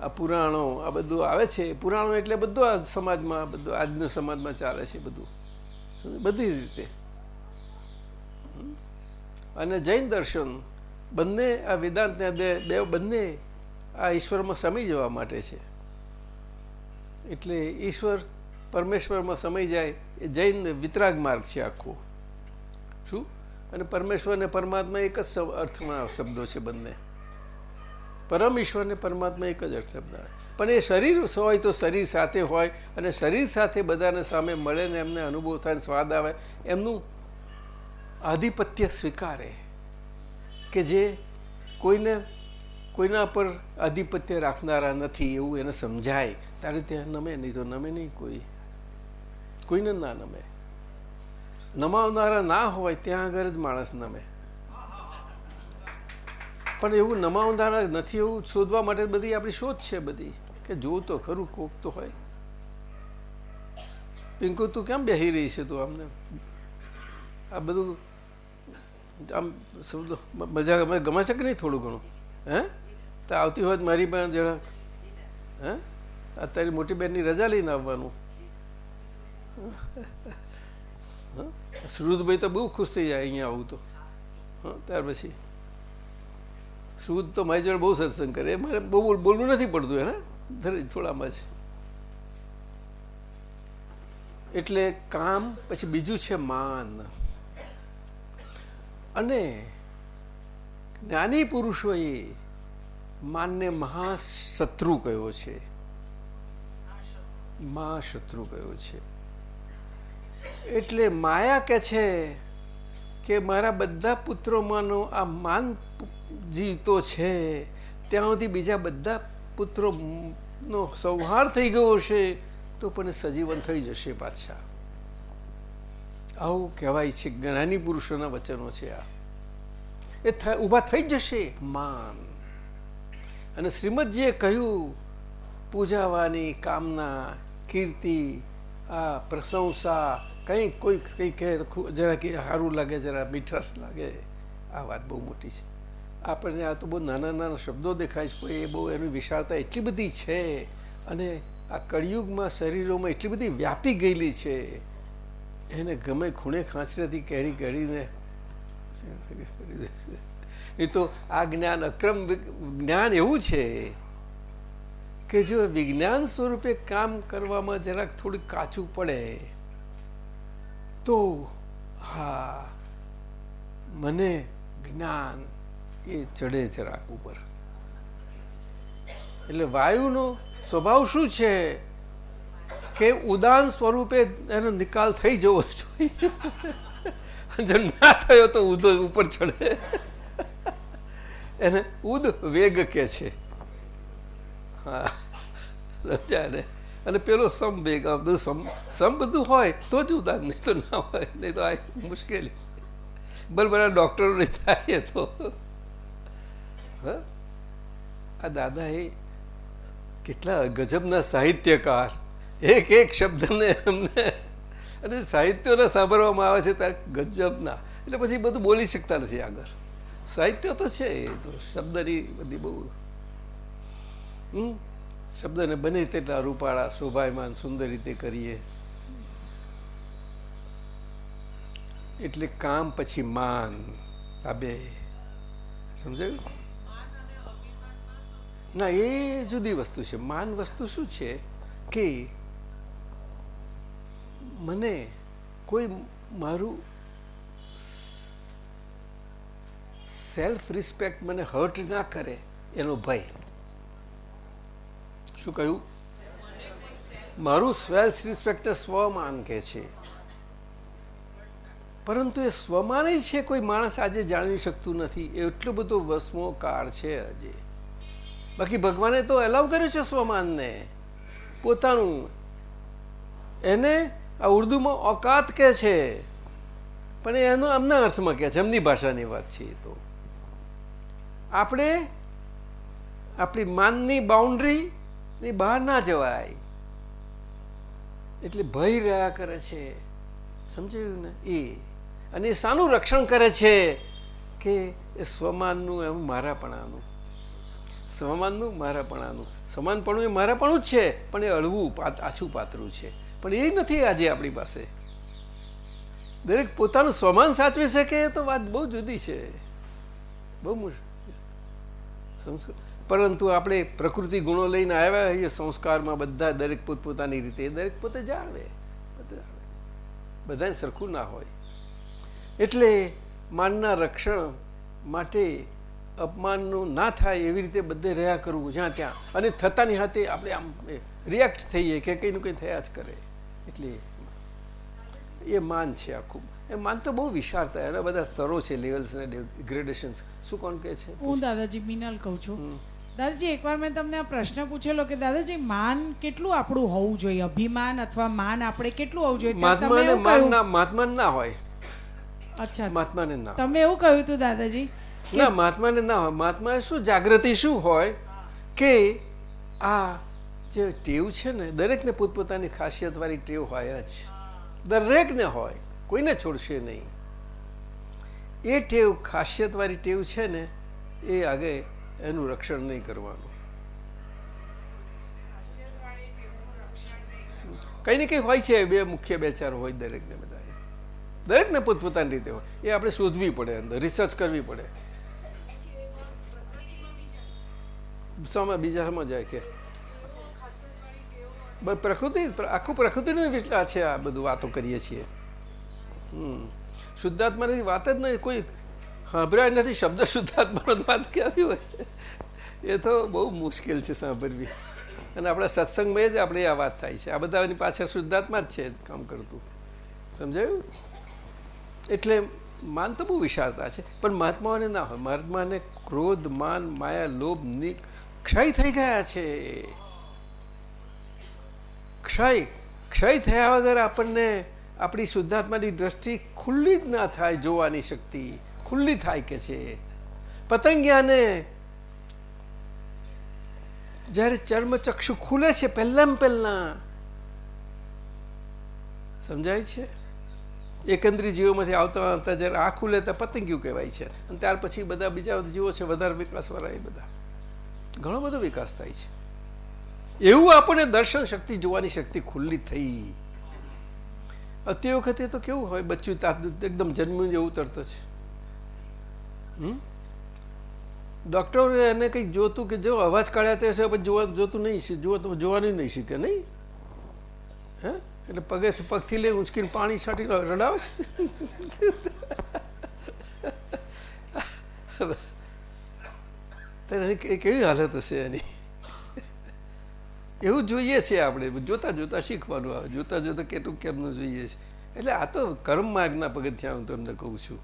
આ પુરાણો, આ બધું આવે છે. પુરાણો એટલે બધું આ સમાજમાં, બધું આજના સમાજમાં ચાલે છે બધું? બધી રીતે. અને જૈન દર્શન બંને આ વેદાંત બે, બંને આ ઈશ્વરમાં સમી જવા માટે છે. એટલે ઈશ્વર પરમેશ્વરમાં સમય જાય એ જૈન વિતરાગ માર્ગ છે આખો. શું? અને પરમેશ્વર અને પરમાત્મા એક જ અર્થમાં શબ્દો છે બંને. પરમ ઈશ્વર ને પરમાત્મા એક જ અર્થ શબ્દ પણ એ શરીર હોય તો શરીર સાથે હોય અને શરીર સાથે બધાને સામે મળે ને એમને અનુભવ થાય સ્વાદ આવે, એમનું આધિપત્ય સ્વીકારે કે જે કોઈને, કોઈના પર આધિપત્ય રાખનારા નથી એવું એને સમજાય. ત્યારે ત્યાં નમે નહીં તો નમે નહીં કોઈ. કોઈને ના નમે. નમાવનારા ના હોય ત્યાં આગળ જ માણસ નમે. પણ એવું નમાવનારા નથી એવું શોધવા માટે બધી આપણી શોધ છે બધી. કે જોવું તો ખરું, કોક તો હોય. પિંકુ, તું કેમ બેસી રહી છે તું આમને? આ બધું આમ શબ્દો મજા ગમે ગમે છે કે નહીં થોડું ઘણું? હે? તો આવતી હોય મારી પણ જરા, હે? આ તારી મોટી બેનની રજા લઈને આવવાનું. હં? શ્રુતભાઈ તો બહુ ખુશ થઈ જાય અહીંયા આવું તો. હં, ત્યાર પછી. શ્રુત તો મારી જોડે બહુ સત્સંગ કરે. મારે બહુ બોલવું નથી પડતું એને. થોડામાં જ. એટલે કામ, પછી બીજું છે માન. અને જ્ઞાની પુરુષોએ માનને મહાશત્રુ કયો છે? મહાશત્રુ કયો છે? એટલે માયા કે છે કે મારા બધા પુત્રોમાંનો આ માન જીવતો છે. ત્યાં સુધી બીજા બધા પુત્રો નો સંહાર થઈ ગયો હશે તો પણ સજીવન થઈ જશે પાછા. આવું કહેવાય છે જ્ઞાની પુરુષોના વચનો છે આ. એ ઊભા થઈ જશે માન. અને શ્રીમદજીએ કહ્યું, પૂજાવાની કામના, કીર્તિ, આ પ્રશંસા, કંઈ કોઈ, કંઈ કહે જરા કે સારું લાગે જરા મીઠાશ લાગે. આ વાત બહુ મોટી છે. આપણને આ તો બહુ નાના નાના શબ્દો દેખાય છે એ બહુ એની વિશાળતા એટલી બધી છે અને આ કળિયુગમાં શરીરોમાં એટલી બધી વ્યાપી ગયેલી છે, એને ગમે ખૂણે ખાંચરેથી કેરી કરીને એ તો આ જ્ઞાન અક્રમ જ્ઞાન એવું છે કે જો વિજ્ઞાન સ્વરૂપે કામ કરવામાં જરાક થોડું કાચું પડે, તો હા, મને જ્ઞાન એ ચડે જરાક ઉપર. એટલે વાયુનો સ્વભાવ શું છે કે ઉદાન સ્વરૂપે એનો નિકાલ થઈ જવો જોઈએ. જો ના થયો તો ઉદો ઉપર ચડે. એને ઉદ વેગ કે છે. હા સમજાય અને પેલો સમવેગ, આ બધું સમ સમ બધું હોય તો જ ઉદાન નહીં તો ના હોય, નહીં તો આ મુશ્કેલી. બરાબર ડૉક્ટરો નહીં થાય તો. હા? આ દાદા એ કેટલા ગજબના સાહિત્યકાર. એક એક શબ્દને એમને અને સાહિત્યોને સાંભળવામાં આવે છે ત્યારે ગજબના. એટલે પછી બધું બોલી શકતા નથી આગળ. સાહિત્ય તો છે એ તો. શબ્દની બધી બહુ, હમ? શબ્દને બને તેટલા રૂપાળા શોભાયમાન સુંદર રીતે કરીએ. એટલે કામ પછી માન. આ બે. સમજાયું? ના, એ જુદી વસ્તુ છે. માન વસ્તુ શું છે કે મને કોઈ મારું સેલ્ફ રિસ્પેક્ટ મને હર્ટ ના કરે એનો ભય. શું કહ્યું? મારું સેલ્ફ રિસ્પેક્ટ સ્વમાન કે છે. પરંતુ એ સ્વમાન છે કોઈ માણસ આજે જાણી શકતું નથી. એટલો બધો વસમો કાર છે આજે. બાકી ભગવાને તો એલાવ કર્યું છે સ્વમાનને. પોતાનું. એને આ ઉર્દુમાં ઓકાત કે છે. પણ એનો એમના અર્થમાં કહે છે, એમની ભાષાની વાત છે તો. આપણે આપણી માનની બાઉન્ડ્રી ની બહાર ના જવાય. એટલે ભય રહ્યા કરે છે. સમજાયું ને? એ. અને એ શાનું રક્ષણ કરે છે કે એ સ્વમાનનું એમ મારાપણાનું. સ્વમાનનું મારાપણાનું. સમાનપણું એ મારાપણું જ છે, પણ એ અળવું આછું પાતરું છે. પણ એ નથી આજે આપણી પાસે. દરેક પોતાનું સ્વમાન સાચવી શકે એ તો વાત બહુ જુદી છે. બહુ મુશ્કેલ પરંતુ આપણે પ્રકૃતિ ગુણો લઈને આવ્યા હોઈએ સંસ્કારમાં બધા દરેક પોતપોતાની રીતે દરેક પોતે જાણવે. બધા જાણે. બધાને સરખું ના હોય. એટલે માનના રક્ષણ માટે અપમાનનું ના થાય એવી રીતે બધે રહ્યા કરવું જ્યાં ત્યાં. અને થતાની હાથે આપણે આમ રિએક્ટ થઈએ કે કંઈનું કંઈ થયા જ કરે. એટલે એ માન છે આખું. એ માન તો બહુ વિશાળતા એના બધા સ્તરો છે લેવલ્સ ને ગ્રેડેશન્સ શું કોણ કહે છે? હું દાદાજી મિનલ કહું છું. દાદાજી એકવાર મેં તમને આ પ્રશ્ન પૂછેલો કે દાદાજી માન કેટલું આપણું હોવું જોઈએ? અભિમાન અથવા માન આપણે કેટલું હોવું જોઈએ? માન ના હોય. અચ્છા. મહાત્માને ના તમે એવું કહ્યું હતું દાદાજી? ના, મહાત્માને ના હોય. મહાત્માએ શું જાગૃતિ શું હોય કે આ જે ટેવ છે ને, દરેકને પોતપોતાની ખાસિયતવાળી ટેવ હોય જ. દરેકને હોય. કોઈને છોડશે નહીં. એ ટેવ ખાસિયતવાળી ટેવ છે ને, એ આગળ એનું રક્ષણ નહીં કરવાનું. કંઈ ને કંઈ હોય છે, બે મુખ્ય બે ચાર હોય દરેકને બધા દરેકને પોતપોતાની રીતે હોય. એ આપણે શોધવી પડે અંદર રિસર્ચ કરવી પડે. શામાં બીજા શામાં જાય કે. પ્રકૃતિ, આખું પ્રકૃતિનું વિચલા છે આ બધું વાતો કરીએ છીએ. હમ. શુદ્ધાત્માની વાત જ નહીં, કોઈ સાંભળ્યા નથી, શબ્દ શુદ્ધાત્માનો વાત ક્યાંથી હોય? એ તો બહુ મુશ્કેલ છે સાંભળવી. અને આપણા સત્સંગમાં જ આપણે આ વાત થાય છે. આ બધાની પાછળ શુદ્ધાત્મા જ છે કામ કરતું. સમજાયું? એટલે માન તો બહુ વિશાળતા છે. પણ મહાત્માઓને ના હોય. મહાત્માને ક્રોધ, માન, માયા, લોભની ક્ષય થઈ ગયા છે. ક્ષય ક્ષય થયા વગર આપણને આપણી શુદ્ધાત્માની દ્રષ્ટિ ખુલ્લી જ ના થાય જોવાની શક્તિ, ખુલ્લી થાય કે છે. પતંગિયાને જ્યારે ચર્મચક્ષુ ખુલે છે પહેલાં પહેલા, સમજાય છે? એકંદરી જીવોમાંથી આવતા આવતા જ્યારે આ ખુલે તો પતંગિયું કહેવાય છે. અને ત્યાર પછી બધા બીજા જીવો છે, વધારે વિકાસવાળા એ બધા. ઘણો બધો વિકાસ થાય છે. એવું આપણને દર્શન શક્તિ, જોવાની શક્તિ ખુલ્લી થઈ. તે વખતે તો કેવું હોય, બચ્ચું એકદમ જન્મ્યું જેવું તરત જ હમ? ડૉક્ટરો એને કંઈક જોતું કે જો અવાજ કાઢ્યા તે હશે જોવા, જોતું નહીં જોવા તો જોવાનું નહીં શીખે નહીં? હે? એટલે પગે પગથી લઈ ઉંચકીને પાણી છાંટીને રડાવે છે. ત્યારે કેવી હાલત હશે એની. એવું જોઈએ છે આપણે. જોતા જોતા શીખવાનું આવે. જોતા જોતા કેટલું કેમનું જોઈએ છે. એટલે આ તો કર્મ માર્ગના પગથિયા હું તમને કહું છું.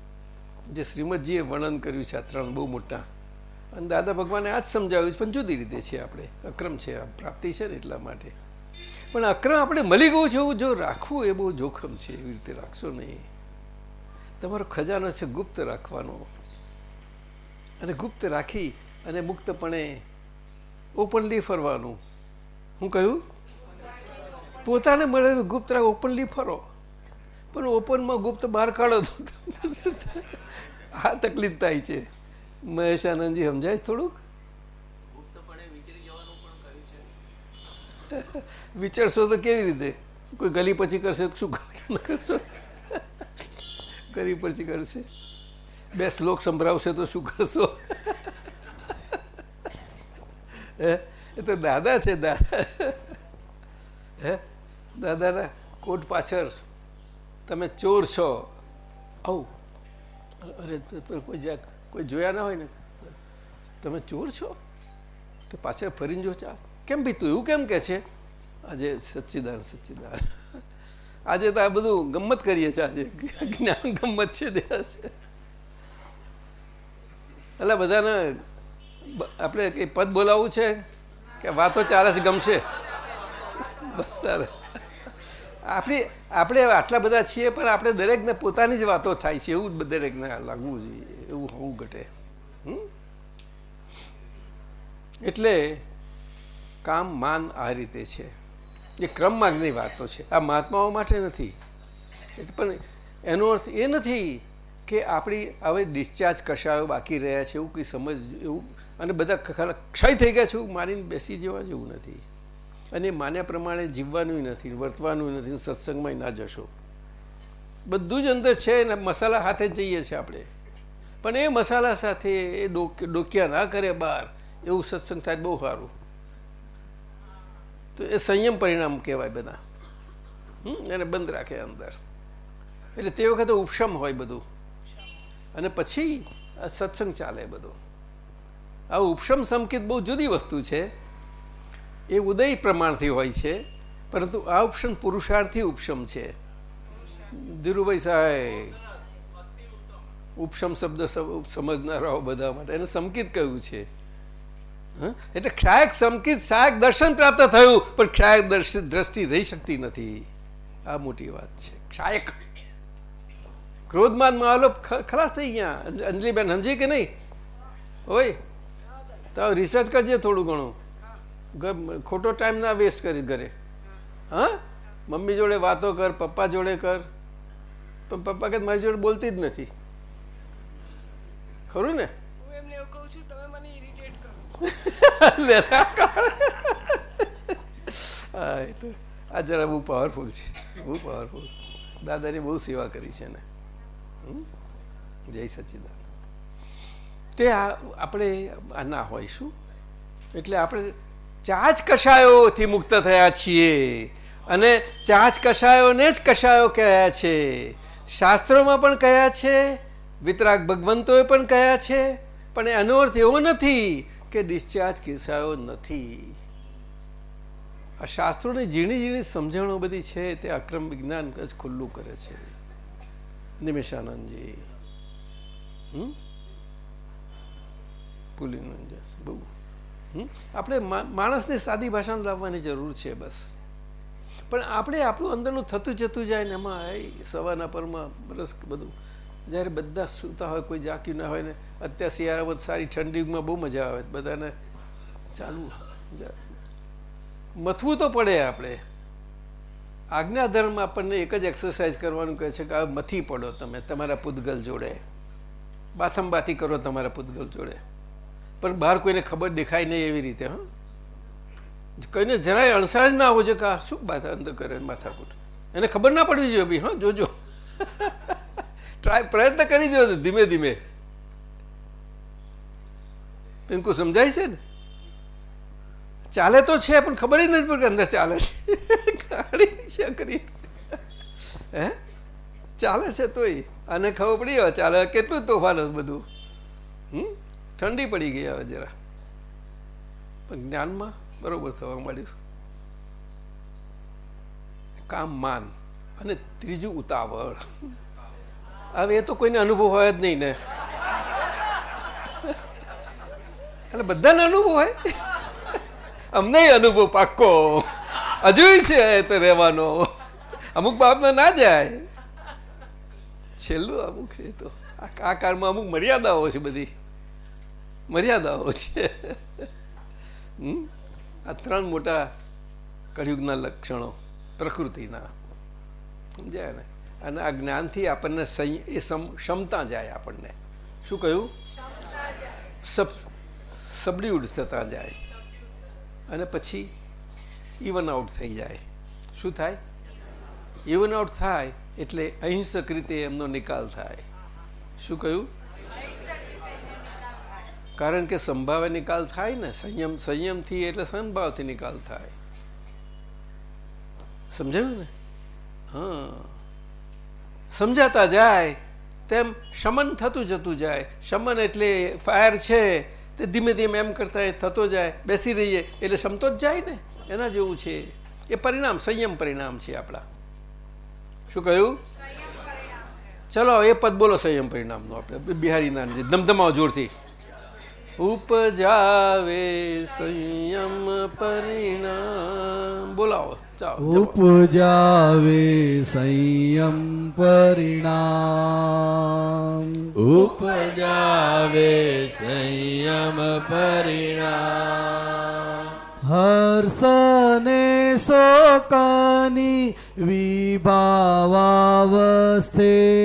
જે શ્રીમદજીએ વર્ણન કર્યું છે આ ત્રણ બહુ મોટા. અને દાદા ભગવાને આ જ સમજાવ્યું છે, પણ જુદી રીતે છે આપણે. અક્રમ છે, આ પ્રાપ્તિ છે ને એટલા માટે. પણ અક્રમ આપણે મળી ગયું છે એવું જો રાખવું એ બહુ જોખમ છે. એવી રીતે રાખશો નહીં. તમારો ખજાનો છે ગુપ્ત રાખવાનો. અને ગુપ્ત રાખી અને મુક્તપણે ઓપનલી ફરવાનું. હું કહ્યું? પોતાને મળેલું ગુપ્ત રાખ ઓપનલી ફરો. પણ ઓપનમાં ગુપ્ત બહાર કાઢો તો આ તકલીફ થાય છે. મહેશ આનંદજી સમજાય છે થોડુંક? વિચારશો તો કેવી રીતે? કોઈ ગલી પછી કરશે તો શું કરશો? ગલી પછી કરશે. બે શ્લોક સંભળાવશે તો શું કરશો? હે? એ તો દાદા છે, દાદા. હે? દાદાના કોટ પાછળ તમે ચોર છો. આવું. અરે કોઈ કોઈ જોયા ના હોય ને? તમે ચોર છો? તો પાછળ ફરીને જો ચા. કેમ ભાઈ તું એવું કેમ કે છે? આજે સચ્ચિદાન સચ્ચિદાન આજે તો આ બધું ગમત કરીએ છીએ આજે. જ્ઞાન ગમત છે દેવા છે. એટલે બધાને આપણે કઈ પદ બોલાવવું છે? કે વાતો ચાલે છે, ગમશે? બસ તારે. આપણી, આપણે આટલા બધા છીએ, પણ આપણે દરેકને પોતાની જ વાતો થાય છે, એવું જ દરેકને લાગવું જોઈએ, એવું હોવું ઘટે? એટલે કામ માન આ રીતે છે. એ ક્રમ વાતો છે. આ મહાત્માઓ માટે નથી. પણ એનો અર્થ એ નથી કે આપણી હવે ડિસ્ચાર્જ કશાયો બાકી રહ્યા છે, એવું કંઈ સમજ એવું અને બધા ક્ષય થઈ ગયા છે મારીને બેસી જવા જેવું નથી. અને માન્યા પ્રમાણે જીવવાનું નથી વર્તવાનું નથી સત્સંગમાં ના જશો. બધું જ અંદર છે ને મસાલા હાથે જઈએ છીએ આપણે. પણ એ મસાલા સાથે એ ડોક્યા ડોકિયા ના કરે બહાર એવું સત્સંગ થાય બહુ સારું. તો એ સંયમ પરિણામ કહેવાય બધા. હમ? એને બંધ રાખે અંદર. એટલે તે વખતે ઉપશમ હોય બધું. અને પછી આ સત્સંગ ચાલે બધું. આ ઉપશમ સંકેત બહુ જુદી વસ્તુ છે. એ ઉદય પ્રમાણથી હોય છે, પરંતુ આ ઉપશમ પુરુષાર્થી ઉપશમ છે. ધીરુભાઈ સાહેબ, ઉપશમ શબ્દ સમ- સમજનારાઓ બધા માટે. એને સંકિત કહ્યું છે? એટલે ક્ષાયક સંકિત સહાયક દર્શન પ્રાપ્ત થયું, પણ ક્ષાયક દ્રષ્ટિ રહી શકતી નથી. આ મોટી વાત છે. ક્ષાયક. ક્રોધમાન માલો ખલાસ થઈ ગયા. અંજ- અંજલિબેન, સમજી કે નહીં? ઓય. તો રિસર્ચ કરજે થોડું ઘણું. ખોટો ટાઈમ ના વેસ્ટ કરી ઘરે. હા? મમ્મી જોડે વાતો કર પપ્પા જોડે કર. પણ પપ્પા કે મારી જોડે બોલતી જ નથી. ખરું ને? આ જરા બહુ પાવરફુલ છે. બહુ પાવરફુલ દાદાની બહુ સેવા કરી છે ને? જય સચિદાન તે આપણે ના હોઈશું. એટલે આપણે ચાચ કષાયોથી મુક્ત થયા છીએ અને ચાચ કષાયોને જ કષાયો કહ્યા છે. શાસ્ત્રોમાં પણ કહ્યા છે, વિતરાગ ભગવંતોએ પણ કહ્યા છે, પણ એનો અર્થ એવો નથી કે ડિસ્ચાર્જ કષાયો નથી. આ શાસ્ત્રોની ઝીણી ઝીણી સમજણો બધી છે, તે અક્રમ વિજ્ઞાન જ ખુલ્લું કરે છે. નિમેશાનંદજી. હમ? પુલિનંદ બહુ. હમ? આપણે માણસને સાદી ભાષાને લાવવાની જરૂર છે બસ. પણ આપણે આપણું અંદરનું થતું જતું જાય ને એમાં, એ સવારના પરમાં રસ બધું. જ્યારે બધા સૂતા હોય, કોઈ જાક્યું ના હોય ને, અત્યારે શિયાળામાં સારી ઠંડીમાં બહુ મજા આવે. બધાને ચાલુ મથવું તો પડે આપણે. આજ્ઞાધર્મ આપણને એક જ એક્સરસાઇઝ કરવાનું કહે છે કે આ મથી પડો તમે, તમારા પૂતગલ જોડે. બાથંબાથી કરો તમારા પૂતગલ જોડે. પણ બહાર કોઈને ખબર દેખાય નહીં એવી રીતે, હા? કોઈને જરાય અણસાર જ ના આવો છે કે શું બાત અંદર કરે માથાકૂટ? એને ખબર ના પડવી જોઈએ ભાઈ હા? જોજો. ટ્રાય પ્રયત્ન કરી જોયો ધીમે ધીમે. પિંકુ સમજાય છે ને? ચાલે તો છે, પણ ખબર જ નથી પડતી અંદર ચાલે છે. કરી હે? ચાલે છે તોય. આને ખબર પડી ચાલે. કેટલું તોફાન બધું? ઠંડી પડી ગઈ હવે જરા. પણ જ્ઞાનમાં બરોબર થવા માંડ્યું. કામ માન અને ત્રીજું ઉતાવળ. હવે એ તો કોઈને અનુભવ હોય જ નહીં ને. એટલે બધાને અનુભવ હોય. અમને અનુભવ પાક્કો. હજુ છે રહેવાનો. અમુક બાપમાં ના જાય. છેલ્લું અમુક છે તો. આ કારમાં અમુક મર્યાદાઓ છે બધી. મર્યાદાઓ છે? આ ત્રણ મોટા કળિયુગના લક્ષણો પ્રકૃતિના. સમજાય ને? અને આ જ્ઞાનથી આપણને એ ક્ષમતા જાય આપણને. શું કહ્યું? સબ, સબડ્યુડ થતા જાય. અને પછી ઇવન આઉટ થઈ જાય. શું થાય? ઇવન આઉટ થાય એટલે અહિંસક રીતે એમનો નિકાલ થાય. શું કહ્યું? કારણ કે સંભાવે નિકાલ થાય ને સંયમ સંયમથી એટલે સંભાવથી નિકાલ થાય. સમજાયું ને? હા. સમજાતા જાય તેમ શમન થતું જતું જાય. શમન એટલે ફાયર છે તે ધીમે ધીમે એમ કરતા એ થતો જાય બેસી રહીએ એટલે સમતો જ જાય ને. એના જેવું છે. એ પરિણામ સંયમ પરિણામ છે આપણા. શું કહ્યું? ચલો એ પદ બોલો સંયમ પરિણામનું આપણે. બિહારીના ધમધમાવો જોરથી. ઉપજાવે સંયમ પરિણામ. બોલાવો. ઉપજાવે સંયમ પરિણામ. ઉપજાવે સંયમ પરિણામ. હર્ષને શોકની વિભાવાવસ્થે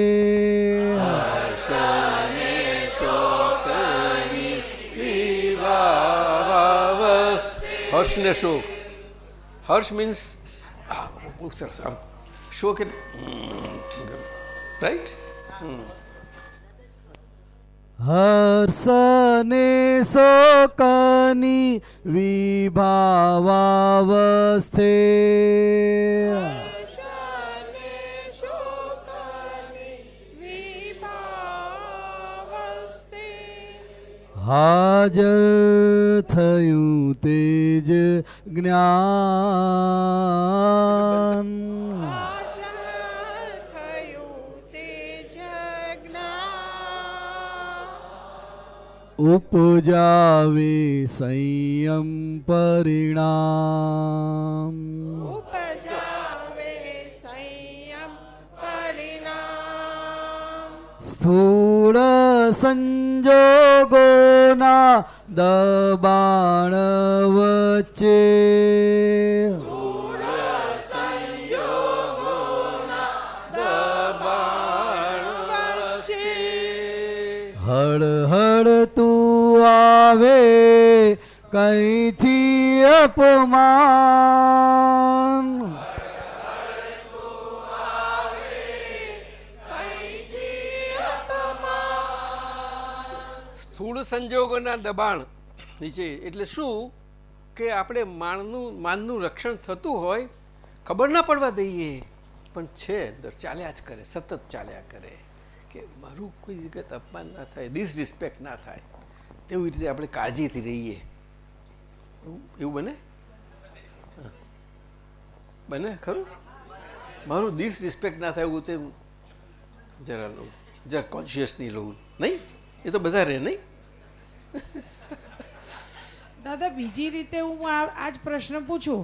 હર્ષ ને શોક. હર્ષ મીન્સ સરસ આમ એટલે રાઈટ હર્ષને શોકની વિભાવાવસ્થે. હાજર થયું તેજ જ્ઞાન. ઉપજાવે સંયમ પરિણામ. સ્થૂળ સંજોગોના દબાણ વચ્ચે. હળ હળ તું આવે કઈથી અપમાન? સ્થૂળ સંજોગોના દબાણ નીચે. એટલે શું કે આપણે માનનું માનનું રક્ષણ થતું હોય, ખબર ના પડવા દઈએ. પણ છે, અંદર ચાલ્યા જ કરે, સતત ચાલ્યા કરે કે મારું કોઈ જગત અપમાન ના થાય, ડિસરિસ્પેક્ટ ના થાય. તેવી રીતે આપણે કાળજીથી રહીએ. એવું- બને? બને, ખરું? મારું ડિસરિસ્પેક્ટ ના થાય એવું તે જરા લઉં જરા કોન્શિયસની લઉં. નહીં? એ તો બધા રહે નહીં? દાદા બીજી રીતે હું આ જ પ્રશ્ન પૂછું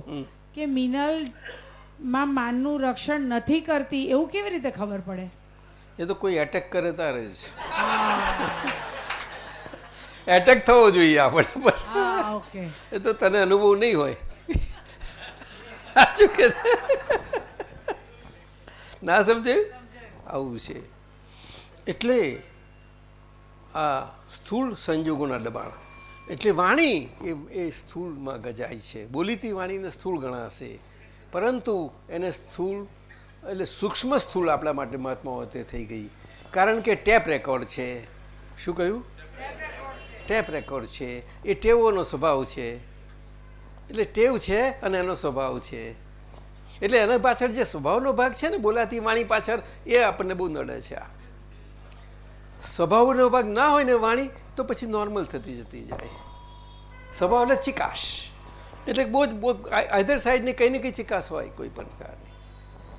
કે મિનલમાં માનનું રક્ષણ નથી કરતી એવું કેવી રીતે ખબર પડે? એ તો કોઈ એટેક કરે તારે જ. એટેક થવો જોઈએ આપણે. એ તો તને અનુભવ નહીં હોય. સાચું કે ના? સમજે. આવું છે. એટલે આ સ્થૂળ સંજોગોના દબાણ. એટલે વાણી એ એ સ્થૂળમાં ગજાય છે. બોલીતી વાણીને સ્થૂળ ગણાશે. પરંતુ એને સ્થૂળ, એટલે સૂક્ષ્મ સ્થૂળ આપણા માટે મહાત્મા તે થઈ ગઈ. કારણ કે ટેપ રેકોર્ડ છે. શું કહ્યું? ટેપ રેકોર્ડ છે. એ ટેવોનો સ્વભાવ છે. એટલે ટેવ છે અને એનો સ્વભાવ છે. એટલે એના પાછળ જે સ્વભાવનો ભાગ છે ને, બોલાતી વાણી પાછળ, એ આપણને બહુ નડે છે. આ સ્વભાવનો ભાગ ના હોય ને વાણી, તો પછી નોર્મલ થતી જતી જાય. સ્વભાવ એટલે ચિકાશ. એટલે બહુ જ આધર સાઈડની કંઈ ને કંઈ ચિકાશ હોય કોઈ પણ પ્રકારની.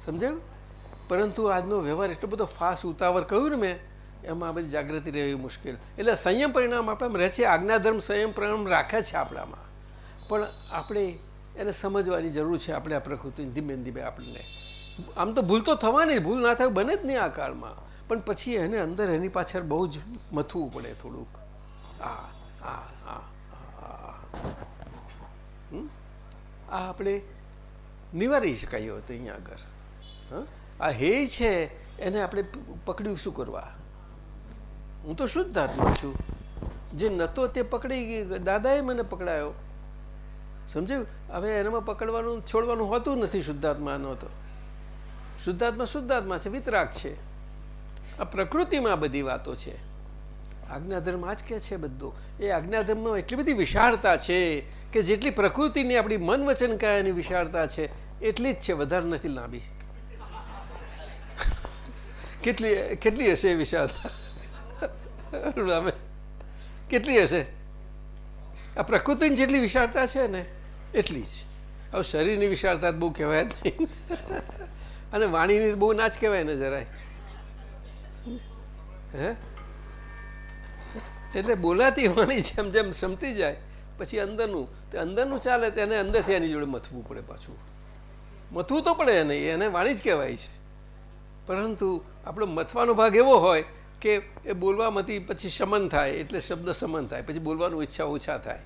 સમજાયું? પરંતુ આજનો વ્યવહાર એટલો બધો ફાસ્ટ ઉતાવળ કહ્યું ને મેં, એમાં બધી જાગૃતિ રહેવી મુશ્કેલ. એટલે સંયમ પરિણામ આપણામાં રહે છે આજ્ઞાધર્મ સંયમ, પરિણામ રાખે છે આપણામાં. પણ આપણે એને સમજવાની જરૂર છે, આપણે આ પ્રકૃતિ ધીમે ધીમે આપણને. આમ તો ભૂલ તો થવાની, ભૂલ ના થાય, બને જ નહીં આ કાળમાં. પણ પછી એને અંદર એની પાછળ બહુ જ મથવું પડે થોડુંક. આ આ આ આ આપણે નિવારી શકાય હતો અહીંયા આગળ? આ હે છે, એને આપણે પકડ્યું શું કરવા? હું તો શુદ્ધ આત્મા છું. જે નહોતો તે પકડી ગઈ, દાદાએ મને પકડાયો. સમજ્યું? હવે એનામાં પકડવાનું, છોડવાનું હોતું નથી શુદ્ધાત્માનો તો. શુદ્ધાત્મા શુદ્ધાત્મા છે, વિતરાગ છે. આ પ્રકૃતિમાં બધી વાતો છે. આજ્ઞાધર્મ આ જ કે છે બધું. એ આજ્ઞાધર્મમાં એટલી બધી વિશાળતા છે કે જેટલી પ્રકૃતિની આપણી મન વચન કાયાની વિશાળતા છે, એટલી જ છે, વધારે નથી લાંબી. કેટલી કેટલી હશે વિશાળતા? કેટલી હશે? આ પ્રકૃતિની જેટલી વિશાળતા છે ને, એટલી જ. હવે શરીરની વિશાળતા બહુ કહેવાય જ નહીં. અને વાણીની બહુ ના જ કહેવાય ને જરાય. હે? એટલે બોલાતી વાણી જેમ જેમ સમતી જાય, પછી અંદરનું, તે અંદરનું ચાલે તેને અંદરથી એની જોડે મથવું પડે પાછું. મથવું તો પડે એને એને વાણી જ કહેવાય છે. પરંતુ આપણો મથવાનો ભાગ એવો હોય કે એ બોલવામાંથી પછી શમન થાય, એટલે શબ્દ સમન થાય, પછી બોલવાનું ઈચ્છા ઓછા થાય.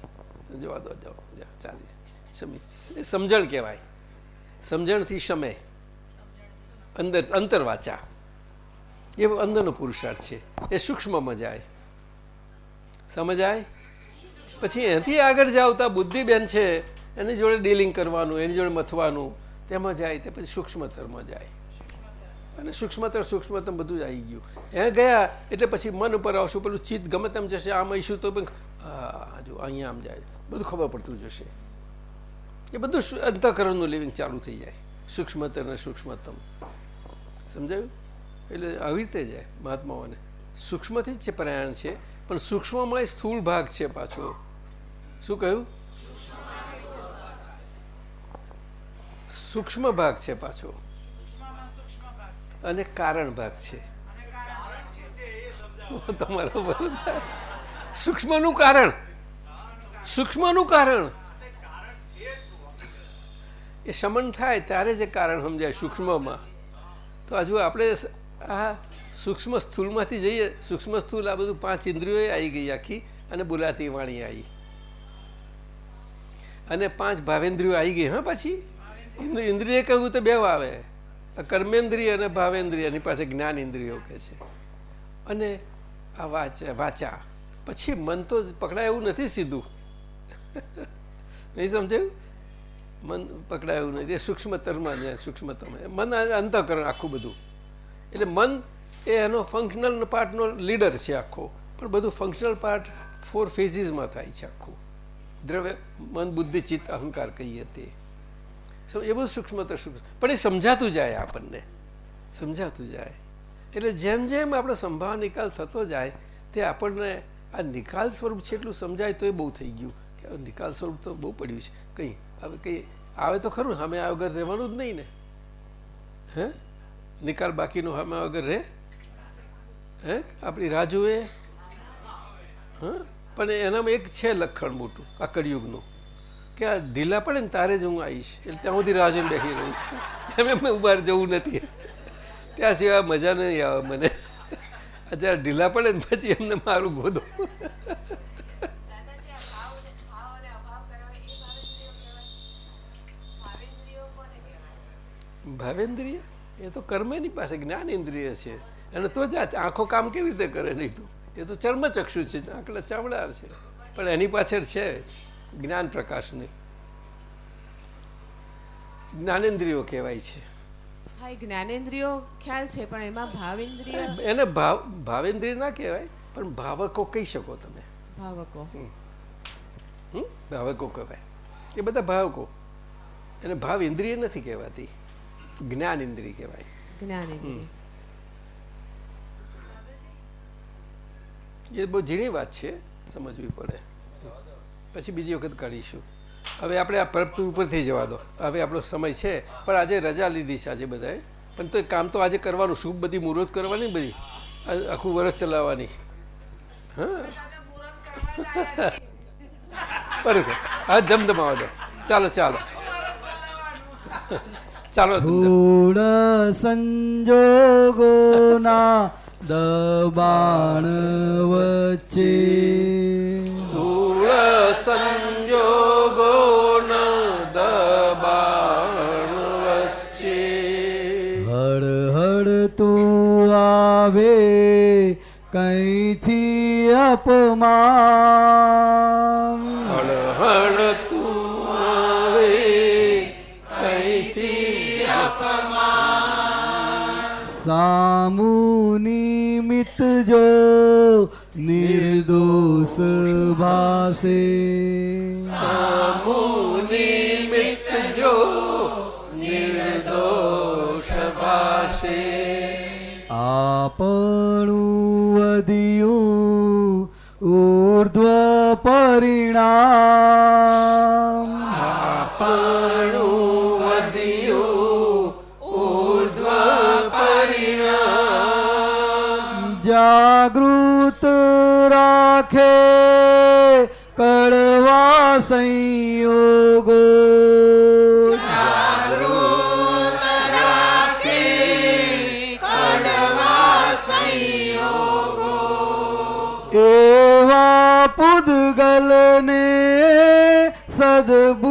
જવા દો જાઓ જવા ચાલી. સમજણ કહેવાય. સમજણથી શમે. અંદર, અંતરવાચા. એ અંદરનો પુરુષાર્થ છે. એ સૂક્ષ્મમાં જાય. સમજાય? પછી એનાથી આગળ જાવતા બુદ્ધિબેન છે, એની જોડે ડીલિંગ કરવાનું, એની જોડે મથવાનું, તેમાં જાય તે પછી સૂક્ષ્મતરમાં જાય. અને સૂક્ષ્મતર, સૂક્ષ્મતમ બધું જ આવી ગયું. એ ગયા એટલે પછી મન ઉપર આવશું, પેલું ચિત્ત ગમે તેમ જશે, આમ આવીશું તો પણ જો અહીંયા આમ જાય. બધું ખબર પડતું જશે. એ બધું અંતઃકરણનું લિવિંગ ચાલુ થઈ જાય. સૂક્ષ્મતર ને સૂક્ષ્મતમ. સમજાયું? એટલે આવી રીતે જાય મહાત્માઓને. સૂક્ષ્મથી જ છે પ્રયાણ છે, પણ સૂક્ષ્મમાં સ્થૂળ ભાગ છે પાછો. શું કહ્યું? સૂક્ષ્મ ભાગ છે પાછો. અને કારણ ભાગ છે. સૂક્ષ્મનું કારણ. સૂક્ષ્મનું કારણ. એ શમન થાય ત્યારે જે કારણ સમજાય સૂક્ષ્મમાં. તો હજુ આપણે આ સૂક્ષ્મ સ્થૂલમાંથી જઈએ સૂક્ષ્મ સ્થૂલ આ બધું પાંચ ઇન્દ્રિયો આવી ગઈ આખી અને બોલાતી વાણી આવી. અને પાંચ ભાવેન્દ્રિયો આવી ગઈ, હા પાછી? ઇન્દ્ર- ઇન્દ્રિય કહ્યું તો બે આવે. કર્મેન્દ્રિય અને ભાવેન્દ્રિય, એની પાસે જ્ઞાન ઇન્દ્રિયો કે છે. અને આ વાચા વાચા. પછી મન તો પકડાય એવું નથી સીધું. નહીં સમજાયું? મન પકડાય એવું નથી. એ સૂક્ષ્મતરમાં સૂક્ષ્મતમ. મન અંતઃકરણ આખું બધું. એટલે મન એ એનો ફંક્શનલ પાર્ટનો લીડર છે આખો. પણ બધું ફંક્શનલ પાર્ટ ફોર ફેઝીસમાં થાય છે આખું. દ્રવ્ય, મન, બુદ્ધિ, ચિત્ત, અહંકાર કહીએ તે. એ બધું સૂક્ષ્મતર સૂક્ષ્મ. પણ એ સમજાતું જાય આપણને. સમજાતું જાય. એટલે જેમ જેમ આપણો સંભાવ નિકાલ થતો જાય, તે આપણને આ નિકાલ સ્વરૂપ છે એટલું સમજાય તો એ બહુ થઈ ગયું. કે નિકાલ સ્વરૂપ તો બહુ પડ્યું છે. કંઈ? હવે કંઈ આવે તો ખરું અમે આ વગર રહેવાનું જ નહીં ને. હે? નિકાલ બાકીનો અમે વગર રહે? હે? આપણી રાહ જુએ? હા? પણ એનામાં એક છે લક્ષણ મોટું આ કળિયુગનું કે આ ઢીલા પડે ને તારે જ હું આવીશ. એટલે ત્યાં સુધી રાહ જોઈને બેસી રહું એમ એમ બહાર જવું નથી. ત્યાં સિવાય મજા નહીં આવે મને. અત્યારે ઢીલા પડે ને પછી એમને મારું ગોદો. ભાવેન્દ્રિય? એ તો કર્મેની પાસે જ્ઞાન ઇન્દ્રિય છે. અને તો જ આંખો કામ કેવી રીતે કરે નહીં તો? એ તો ચર્મચક્ષુ છે આંકડા ચામડા છે. પણ એની પાછળ છે જ્ઞાન પ્રકાશની. જ્ઞાનેન્દ્રિયો કહેવાય છે. હા જ્ઞાનેન્દ્રિયો ખ્યાલ છે પણ એમાં ભાવેન્દ્રિય એને ભાવ ભાવેન્દ્રિય ના કહેવાય પણ ભાવકો કહી શકો તમે. ભાવકો? ભાવકો કહેવાય. એ બધા ભાવકો. એને ભાવ ઇન્દ્રિય નથી કહેવાતી. જ્ઞાન ઇન્દ્રિય કહેવાય જ્ઞાન એ બહુ ઝીણી વાત છે સમજવી પડે. પછી બીજી વખત કાઢીશું. હવે આપણે આ પ્રપતુ ઉપરથી જવા દો. હવે આપણો સમય છે પણ આજે રજા લીધી છે આજે બધાએ. પણ તો કામ તો આજે કરવાનું શુભ બધી મુહૂર્ત કરવાની બધી? આખું વરસ ચલાવવાની. હા. બરોબર. હા ધમધમાવા દો. ચાલો ચાલો. ચાલો ધૂળ સંજોગોના દબાણ વચ્ચે. ધૂળ સંજોગો ન દબાણ વચ્ચે. હળ હળ તું આવે કઈથી અપમાન. સામુ નિમિત જો નિર્દોષ ભાસે નિમિત્ત જો નિર્દોષ ભાષે આપણું વધ્યું ઉર્ધ્વ પરિણામ આપણું જાગૃત રાખે કડવા સંયોગો. એવા પુદગલને સદબુદ્ધિ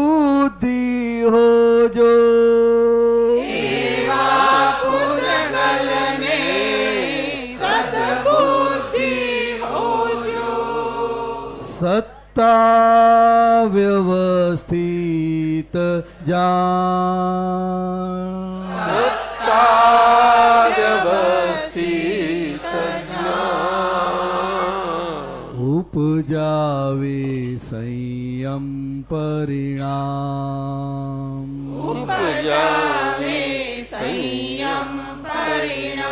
વ્યવસ્થા વ્યવસ્થિત જાણ. સત્તા વ્યવસ્થિત ઉપજાવે સંયમ પરિણામ. ઉપજાવે સંયમ પરિણામ.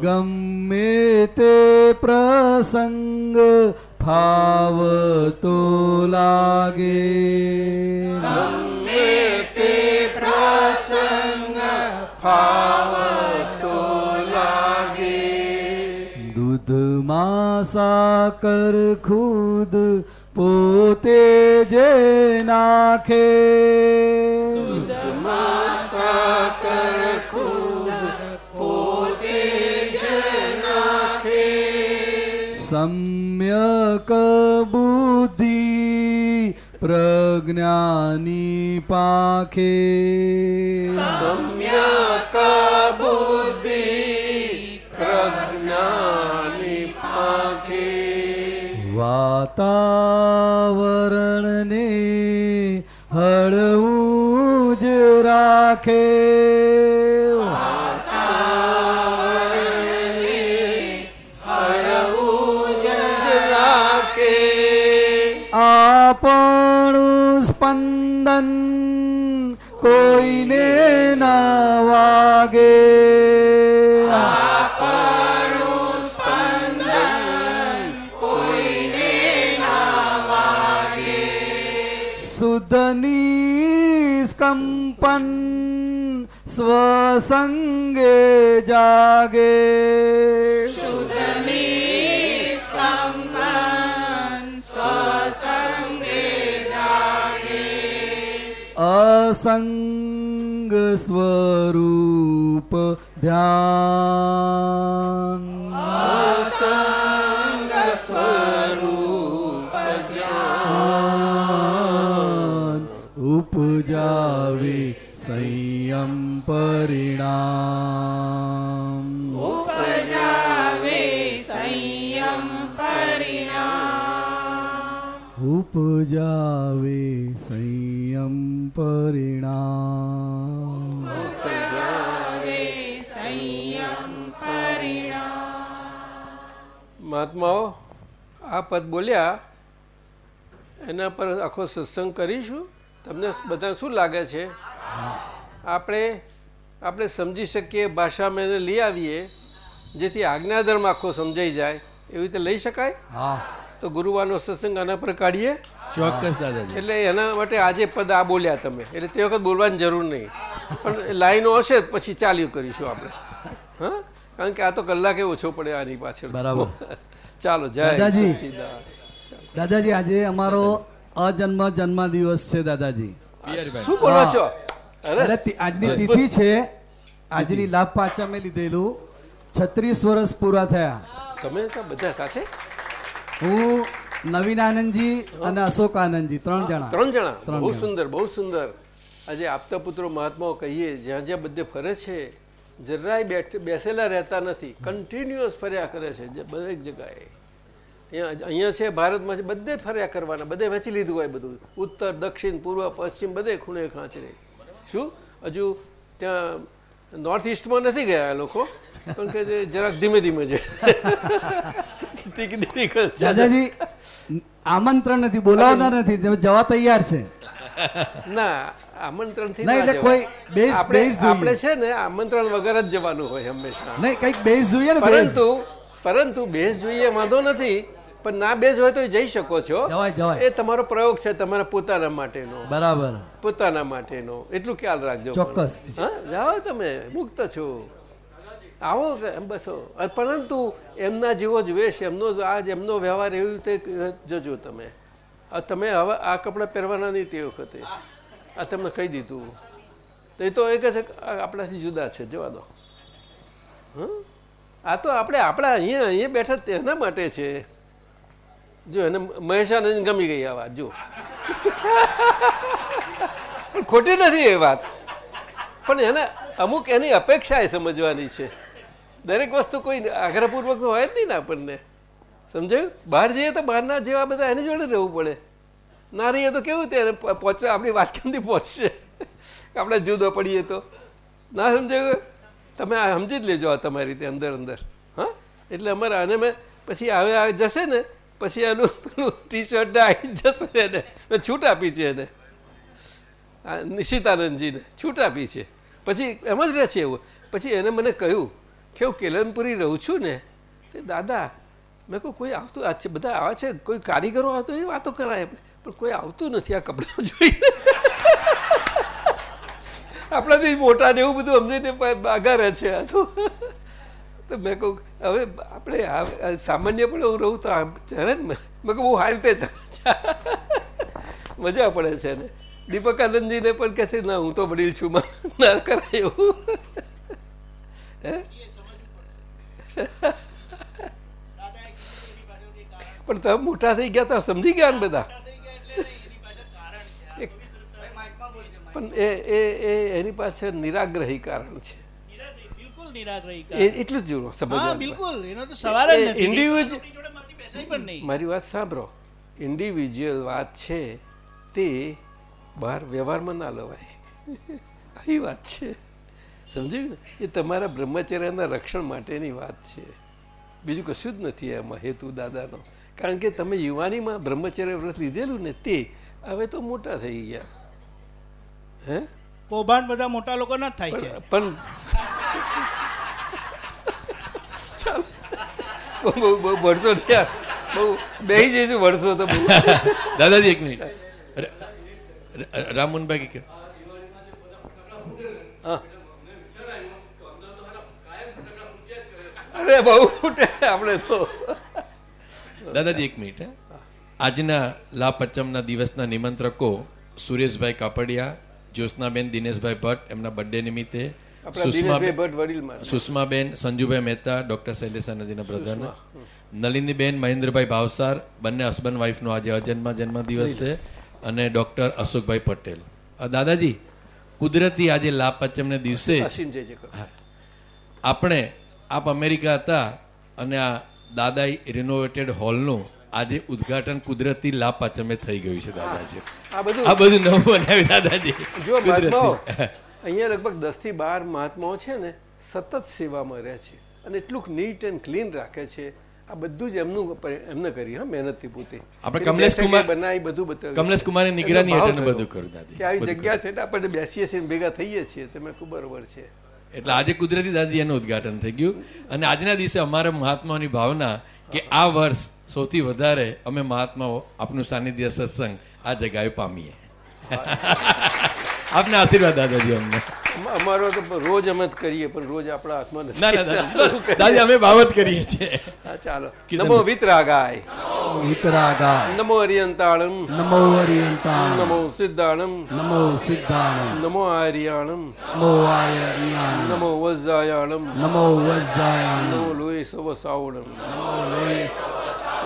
ગમે તે પ્રસંગ ફાવતો લાગે ગમે તે પ્રસંગ ફાવતો લાગે દૂધમાં સાકર ખુદ પોતે જે નાખે સાકર ખૂબ સમ્યક બુદ્ધિ પ્રજ્ઞાની પાખે સમ્યક બુદ્ધિ પ્રજ્ઞાની પાસે વાતાવરણને હળવું જ રાખે કોઈને ના વાગે. શુદ્ધની કંપન સ્વસંગે જાગે. અસંગ સ્વરૂપ ધ્યાન ધ્યાન ઉપજાવે સંયમ પરિણામ ઉપજાવે સંયમ પરિણામ મહાત્માઓ, આ પદ બોલ્યા, એના પર આખો સત્સંગ કરીશું. તમને બધા શું લાગે છે? આપણે આપણે સમજી શકીએ ભાષામાં એને લઈ આવીએ, જેથી આજ્ઞાધર્મ આખો સમજાઈ જાય. એવી રીતે લઈ શકાય? હા. તો ગુરુવારનો સત્સંગ આના પર કાઢીએ? ચોક્કસ દાદાજી. એટલે એના માટે આજે પદ આ બોલ્યા તમે. એટલે તે વખત બોલવાની જરૂર નહીં. પણ લાઈનો હશે પછી ચાલ્યું કરીશું આપણે. હા? કારણ કે આ તો કલાકે ઓછો પડે આની પાછળ. બરાબર. ચાલો જય દાદાજી. દાદાજી આજે અમારો અજન્મ જન્મ દિવસ છે દાદાજી. શું બોલો છો? અરે આજની તિથિ છે આજની લાભ પાછા મેં લીધેલું. છત્રીસ વર્ષ પૂરા થયા. તમે બધા સાથે? હું નવીન આનંદજી અને અશોક આનંદજી ત્રણ જણા. ત્રણ જણા. બહુ સુંદર બહુ સુંદર. આજે આપતા પુત્રો મહાત્માઓ કહીએ જ્યાં જ્યાં બધે ફરે છે જરાય બેસેલા રહેતા નથી કન્ટિન્યુઅસ ફર્યા કરે છે દરેક જગાએ અહીંયા અહીંયા છે ભારતમાં છે બધે ફર્યા કરવાના બધે વેચી લીધું હોય બધું. ઉત્તર દક્ષિણ પૂર્વ પશ્ચિમ બધે ખૂણે ખાંચરે. શું? હજુ ત્યાં નોર્થ ઇસ્ટમાં નથી ગયા લોકો? કારણ કે જરાક ધીમે ધીમે છે દાદાજી આમંત્રણ નથી બોલાવતા નથી જવા તૈયાર છે. ના એટલે કોઈ આપણે છે આમંત્રણ વગર જ જવાનું હોય હંમેશા. નહીં કંઈક બેઝ જોઈએ ને પરંતુ પરંતુ બેઝ જોઈએ વાંધો નથી પણ ના બેઝ હોય તો જઈ શકો છો. એ તમારો પ્રયોગ છે તમારા પોતાના માટેનો. બરાબર. પોતાના માટેનો. એટલું ખ્યાલ રાખજો ચોક્કસ. હા જાઓ તમે મુક્ત છો. આવો બસો. પરંતુ એમના જેવો જ વેશ, એમનો જ આજ, એમનો વ્યવહાર એવી રીતે જજો તમે. તમે હવે આ કપડાં પહેરવાના નહીં તે વખતે. આ તમને કહી દીધું. તો એ તો એ કહે છે આપણાથી જુદા છે, જવા દો. આ તો આપણે આપણા અહીંયા અહીંયા બેઠા તેના માટે છે. જો એને મહેશાનંદ ગમી ગઈ આ વાત, જો. ખોટી નથી એ વાત. પણ એને અમુક એની અપેક્ષા એ સમજવાની છે. દરેક વસ્તુ કોઈ આગ્રહપૂર્વક હોય જ નહીં ને આપણને. સમજાયું? બહાર જઈએ તો બહારના જેવા બધા એની જોડે રહેવું પડે. ના રહીએ તો કેવું તે પહોંચે, આપણી વાત કેમથી પહોંચશે? આપણે જુદો પડીએ તો. ના સમજાયું? તમે આ સમજી જ લેજો આ તમારી રીતે અંદર અંદર. હા? એટલે અમારે આને મેં પછી આવે આવે જશે ને, પછી પેલું ટી શર્ટ આવી જશે એને. મેં છૂટ આપી છે એને. નિશિતાનંદજીને છૂટ આપી છે. પછી એમ જ રહે છે એવું. પછી એને મને કહ્યું કે હું કેલનપુરી રહું છું ને, તે દાદા, મેં કહું, કોઈ આવતું છે, બધા આવે છે, કોઈ કારીગરો આવતો એ વાતો કરાય. પણ કોઈ આવતું નથી આ કપડાં જોઈને. આપણાથી મોટા ને એવું બધું સમજીને બાગા રહે છે આ તો. તો મેં કહું, હવે આપણે સામાન્ય પણ હું રહું તો આમ ચાલે ને મેં? કહું, બહુ સારી રીતે મજા પડે છે ને. દીપક આનંદજીને પણ કહે છે, ના, હું તો વડીલ છું ના કરાય એવું. હે? પણ તમે મોટા થઈ ગયા તો સમજી ગયા ને બધા? પણ એ એ એ એની પાસે નિરાગ્રહી કારણ છે. એટલું જ જોડો હા સમજવાનું બિલકુલ. એનો તો સવાલ જ નથી. ઇન્ડિવિજ્યુઅલ આપણી જોડે માથી બેસાય પણ નહીં. મારી વાત સાંભળો. ઇન્ડિવિજ્યુઅલ વાત છે તે બહાર વ્યવહારમાં ના લવાય. આવી વાત છે. સમજ્યું ને એ તમારા બ્રહ્મચર્યના રક્ષણ માટેની વાત છે. બીજું કશું જ નથી એમાં હેતુ દાદાનો. કારણ કે તમે યુવાનીમાં બ્રહ્મચર્ય વ્રત લીધેલું ને તે હવે તો મોટા થઈ ગયા. હે? કૌભાંડ બધા મોટા લોકો ના જ થાય છે. પણ ચાલો. બહુ બહુ વર્ષો થયા બહુ બેસી જઈશું વર્ષો તો બહુ. દાદાજી એક મિનિટ. રામમોહનભાઈ કે હા. અરે બહુ ફૂટે આપણે તો. દાદાજી એક મિનિટ આજના લાભ પંચમના દિવસના નિમંત્રકો સુરેશભાઈ કાપડિયા જ્યોત્સનાબેન દિનેશભાઈ ભટ્ટ એમના બર્થડે નિમિત્તે. સુષ્માબેન સંજુભાઈ મહેતા ડોક્ટર શૈલેષાનંદીના બ્રધર નલિનીબેન મહેન્દ્રભાઈ ભાવસાર બંને હસબન્ડ વાઈફનો આજે અજન્મ જન્મદિવસ છે અને ડોક્ટર અશોકભાઈ પટેલ. દાદાજી કુદરતી આજે લાભ પંચમને દિવસે. આપણે આપ અમેરિકા હતા અને આ દાદાઈ રિનોવેટેડ હોલનું આજે ઉદ્ઘાટન કુદરતી લાભ પાચમે થઈ ગયું છે દાદાજી. આ બધું આ બધું નવું બનાવ્યું દાદાજી. જો અહીંયા લગભગ દસથી બાર મહાત્માઓ છે ને સતત સેવામાં રહે છે અને એટલું નીટ એન્ડ ક્લીન રાખે છે. આ બધું જ એમનું એમને કરી હા મહેનતથી પોતે. આપણે કમલેશ કુમાર- બનાવી બધું બતાવ્યું. કમલેશ કુમારની નિગરાની હેઠળ બધું કર્યું દાદી. કે આવી જગ્યા છે એટલે આપણે બેસીએ છીએ ભેગા થઈએ છીએ તમે ખૂબ બરોબર છે. એટલે આજે કુદરતી દાદી એનું ઉદ્ઘાટન થઈ ગયું. અને આજના દિવસે અમારા મહાત્માઓની ભાવના કે આ વર્ષ સૌથી વધારે અમે મહાત્માઓ આપનું સાનિધ્ય સત્સંગ આ જગાએ પામીએ. આપના આશીર્વાદ દાદાજી અમને. અમ- અમારો તો રોજ અમે કરીએ પણ રોજ આપણા હાથમાં દાદી અમે બાબત કરીએ છીએ. ચાલો. નમો વિતરાગાય. નમો હરિયંતાળમ નમો હરિયંતાળમ નમો સિદ્ધાળમ નમો સિદ્ધાળમ નમો આર્યાણમ. નમો આર્યાણ નમો વજ્જાયાણમ નમો વજ્જાયાણ નમો લોહી સવસાવણમ. નમો લોહી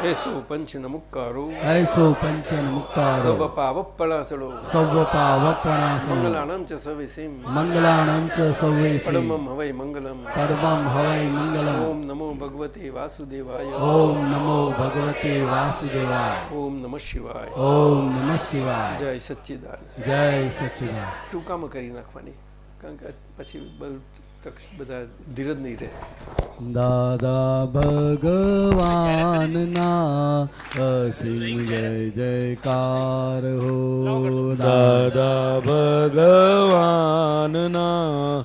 એસો પંચન મુક્કારો એસો પંચન મુક્કારો સવ પાવ પણાસળો સવ પાવ પણાસળો મંગલાણામ ચ સવિસીમ મંગલ મંગલાણં ચ સૌવેસી પરમમ હવૈ મંગલમ. પરમં હવૈ મંગલમ. ઓમ નમો ભગવતે વાસુદેવાય. ઓમ નમો ભગવતે વાસુદેવાય. ઓમ નમઃ શિવાય. ઓમ નમઃ શિવાય. જય સચ્ચિદાન જય સચિદાન ટૂંકામાં કરી નાખવાની? કારણ કે પછી બધું તક- બધા ધીરજ નહીં રહે. દાદા ભગવાનના અસીમ જય જયકાર હો. દાદા ભગવાનના